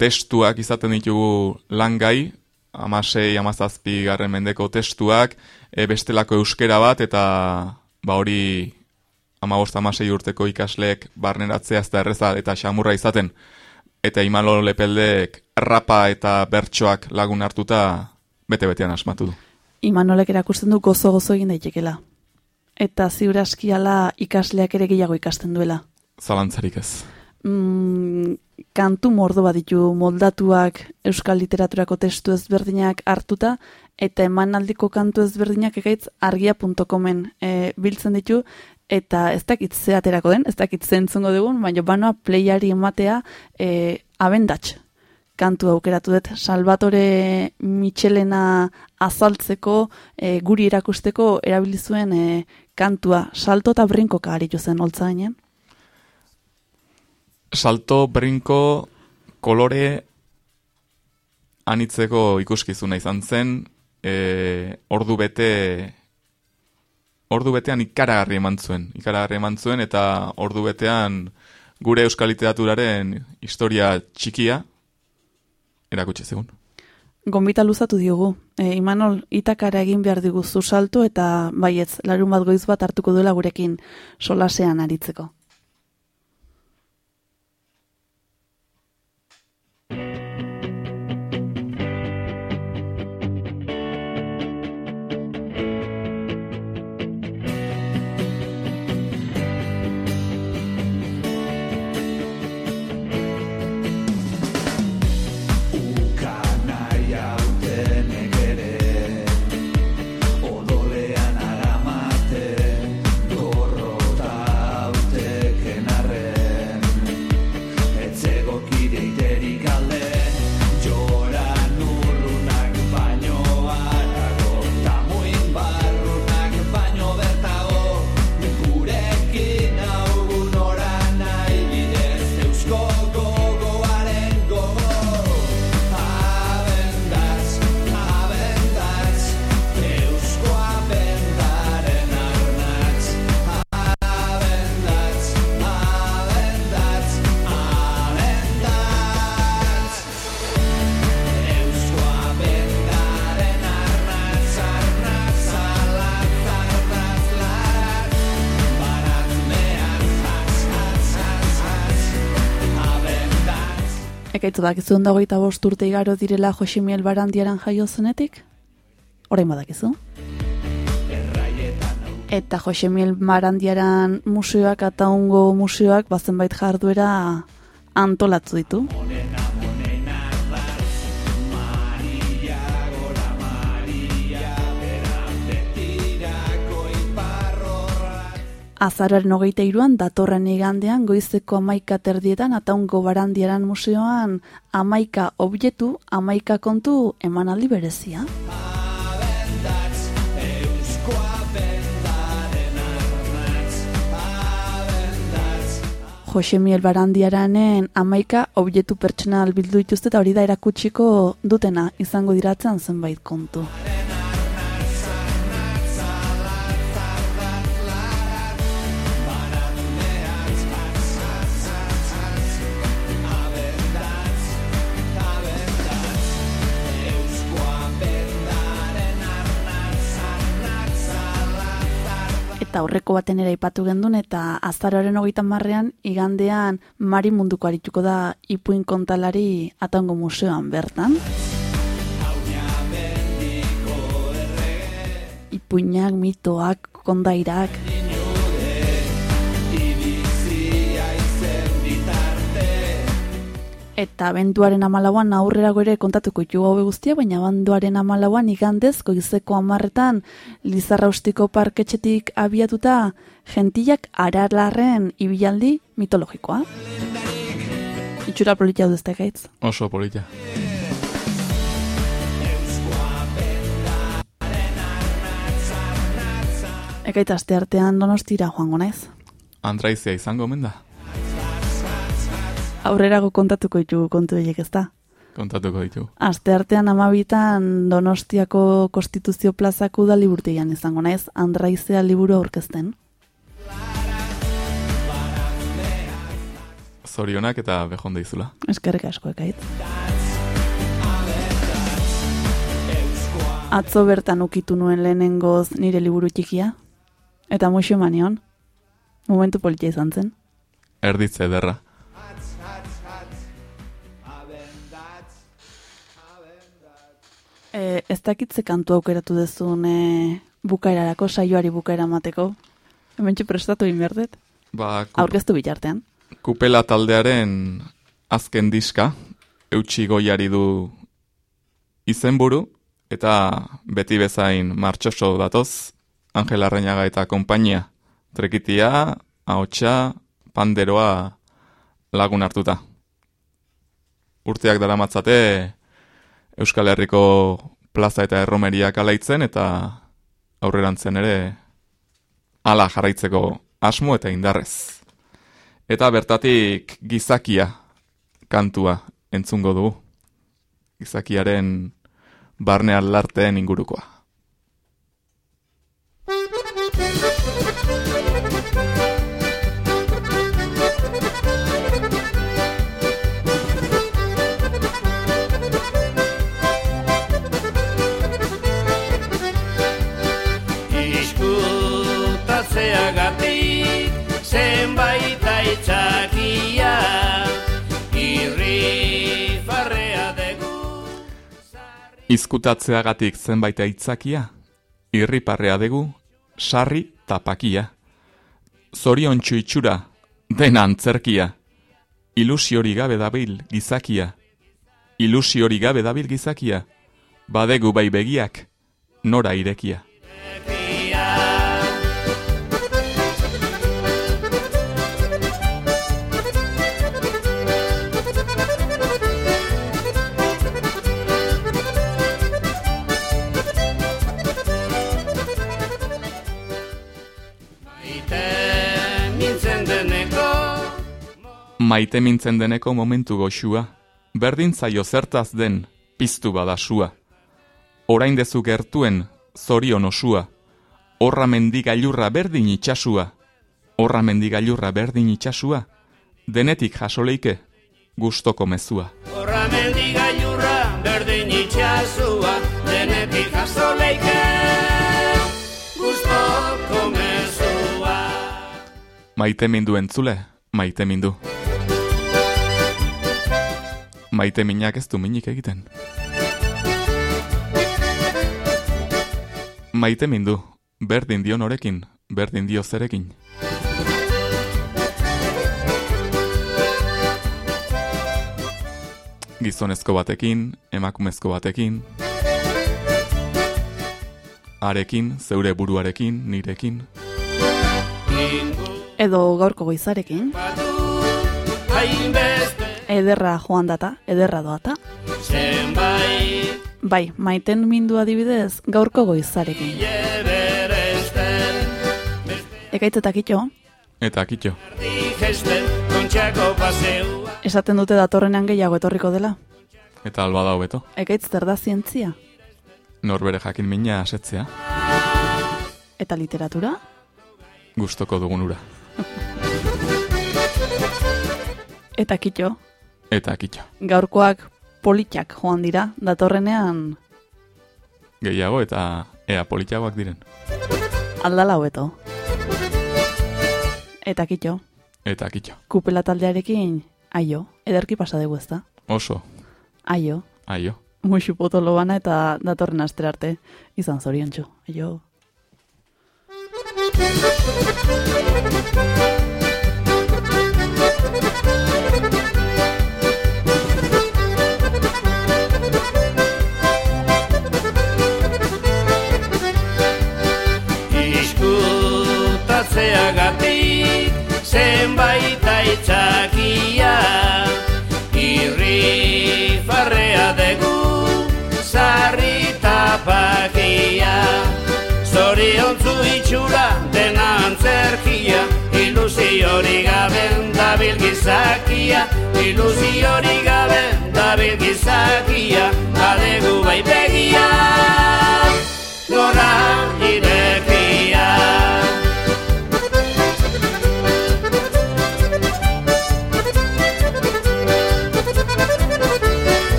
testuak izaten ditugu langai, amasei, amazazpi garren mendeko testuak, e, bestelako euskera bat, eta ba hori amabost amasei urteko ikasleek barneratzea ez da erreza eta xamurra izaten. Eta imalo lepeldek rapa eta bertsoak lagun hartuta bete-betean asmatu du. Imanolek erakusten du gozo-gozo egin daitekela. Eta ziur askiala ikasleak ere gehiago ikasten duela. Zalantzarik ez. Mm, kantu mordo bat ditu moldatuak euskal literaturako testu ezberdinak hartuta, eta emanaldiko kantu ezberdinak ekaitz argia.comen e, biltzen ditu, eta ez dakit ze aterako den, ez dakit zentzungo dugun, baina banoa playari ematea e, abendatx kantu aukeratu dut. Salvatore Michelena azaltzeko, e, guri erakusteko erabili zuen e, kantua. Salto eta brinkoka aritu zen holtza. Salto, brinko, kolore anitzeko ikuskizuna izan zen, e, ordu bete ordu betean ikaragarri eman zuen. Ikaragarri eman zuen eta ordu betean gure euskal literaturaren historia txikia erakutsi zegun. Gombita luzatu diogu. E, Imanol, itakara egin behar diguzu salto eta baietz, larun bat goiz bat hartuko duela gurekin solasean aritzeko. Abendatz Ekaitzu dakizu onda hogeita bost urte igaro direla Josimiel Barandiaran jaio zenetik? Orain badakizu? Eta Josemiel Barandiaran museoak eta ungo museoak bazenbait jarduera antolatu ditu. Azaroaren hogeita iruan, datorren igandean, goizeko amaika terdietan, ataungo barandiaran museoan, amaika objektu, amaika kontu emanaldi berezia. Eusko abendaren arnatz, abendatz Barandiaranen amaika objektu pertsonal bildu dituzte eta hori da erakutsiko dutena izango diratzen zenbait kontu. Eta aurreko baten ere aipatu gendun, eta azaroaren hogeita marrean, igandean mari munduko arituko da ipuin kontalari atango museoan bertan. Ipuinak, mitoak, kondairak, Eta benduaren amalauan aurrerago ere kontatuko ditu gaue guztia, baina banduaren amalauan igandez, goizeko amarretan, Lizarraustiko parketxetik abiatuta, gentillak aralarren ibilaldi mitologikoa. Itxura polita duzte gaitz. Oso polita. Ekaita aste artean donostira joango naiz. Andraizia izango omen da. Aurrerago kontatuko ditugu kontu horiek ez da. Kontatuko ditu. Aste artean amabitan Donostiako Konstituzio plazako da liburtegian izango naiz, Andraizea liburu aurkezten. Zorionak eta behonde izula. Eskerrik asko ekait. Atzo bertan ukitu nuen lehenengoz nire liburu txikia. Eta muxo manion. Momentu politia izan zen. Erditze ederra. E, ez dakitze kantu aukeratu dezun e, bukaerarako, saioari bukaera mateko. Hemen prestatu inberdet. Ba, kup, Aurkeztu bitartean. kupela taldearen azken diska, eutxi goiari du izenburu, eta beti bezain martxoso datoz, Angel Arreñaga eta konpainia. Trekitia, ahotsa, panderoa lagun hartuta. Urteak dara matzate, Euskal Herriko plaza eta erromeriak alaitzen, eta aurrerantzen ere ala jarraitzeko asmo eta indarrez. Eta bertatik gizakia kantua entzungo dugu. Gizakiaren barne alarteen ingurukoa. Izkutatzeagatik zenbait aitzakia, irriparrea dugu, sarri tapakia. Zorion itxura, dena antzerkia. Ilusiori gabe dabil gizakia. Ilusiori gabe dabil gizakia. Badegu bai begiak, nora irekia. Maite mintzen deneko momentu goxua, berdin zaio zertaz den piztu badasua. Orain dezu gertuen zorion osua, horra mendigailurra berdin itxasua, horra mendigailurra berdin itxasua, denetik jasoleike gustoko mezua. Horra mendigailurra berdin itxasua Denetik jaso leike Gustoko mezua Maite mindu entzule, maite mindu. Maite minak ez du minik egiten. Maite mindu, berdin dio norekin, berdin dio zerekin. Gizonezko batekin, emakumezko batekin, arekin, zeure buruarekin, nirekin. Edo gaurko goizarekin. Hainbeste Ederra joan data, ederra doata. zenbait Bai, maiten mindu adibidez gaurko goizarekin. Itxo, Eta kitxo. Kontxako paseua esaten dute datorrenean gehiago etorriko dela. Eta alba da hobeto. Ekaitz zer da zientzia? Norbere jakin mina asetzea, Eta literatura? gustoko dugunura. Eta kitxo, Eta kitxo. gaurkoak politxak joan dira, datorrenean Gehiago eta ea politiagoak diren. aldala hobeto. Eta kitxo, Eta kitxo. kupela taldearekin, aio, ederki pasa dugu ezta? Oso, Aio, aio. muixu potolo bana eta datorren astre arte, izan zoriontxu, aio. Iskutatzeagatik zenbait aitzakia Irri farrea dugu sarri tapakia. Zoriontzu itxura dena antzerkia Ilusiori gabe dabil gizakia Ilusiori gabe dabil gizakia Badegu bai begia Gora irekia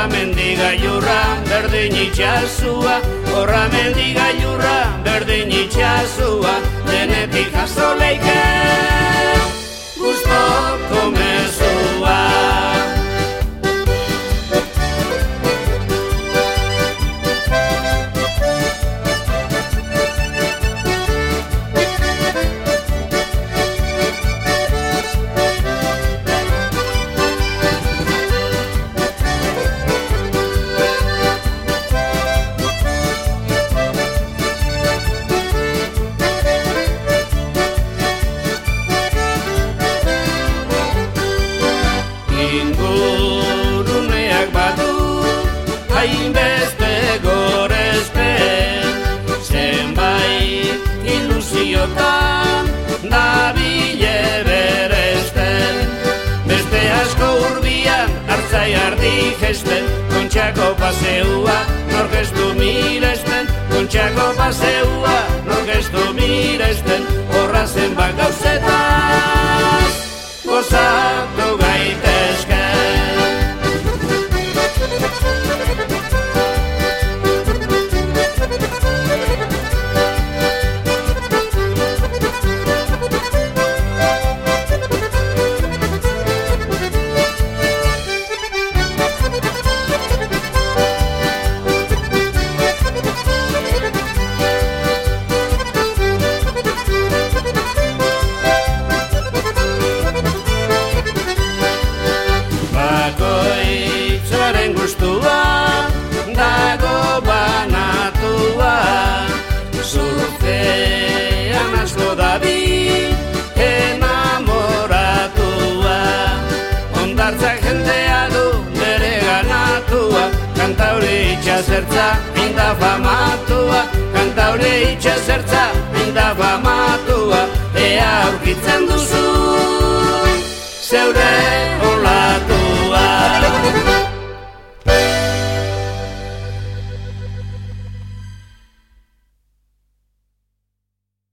Horra mendigailurra berdin itxasua. Horra mendigailurra berdin itxasua. Denetik jaso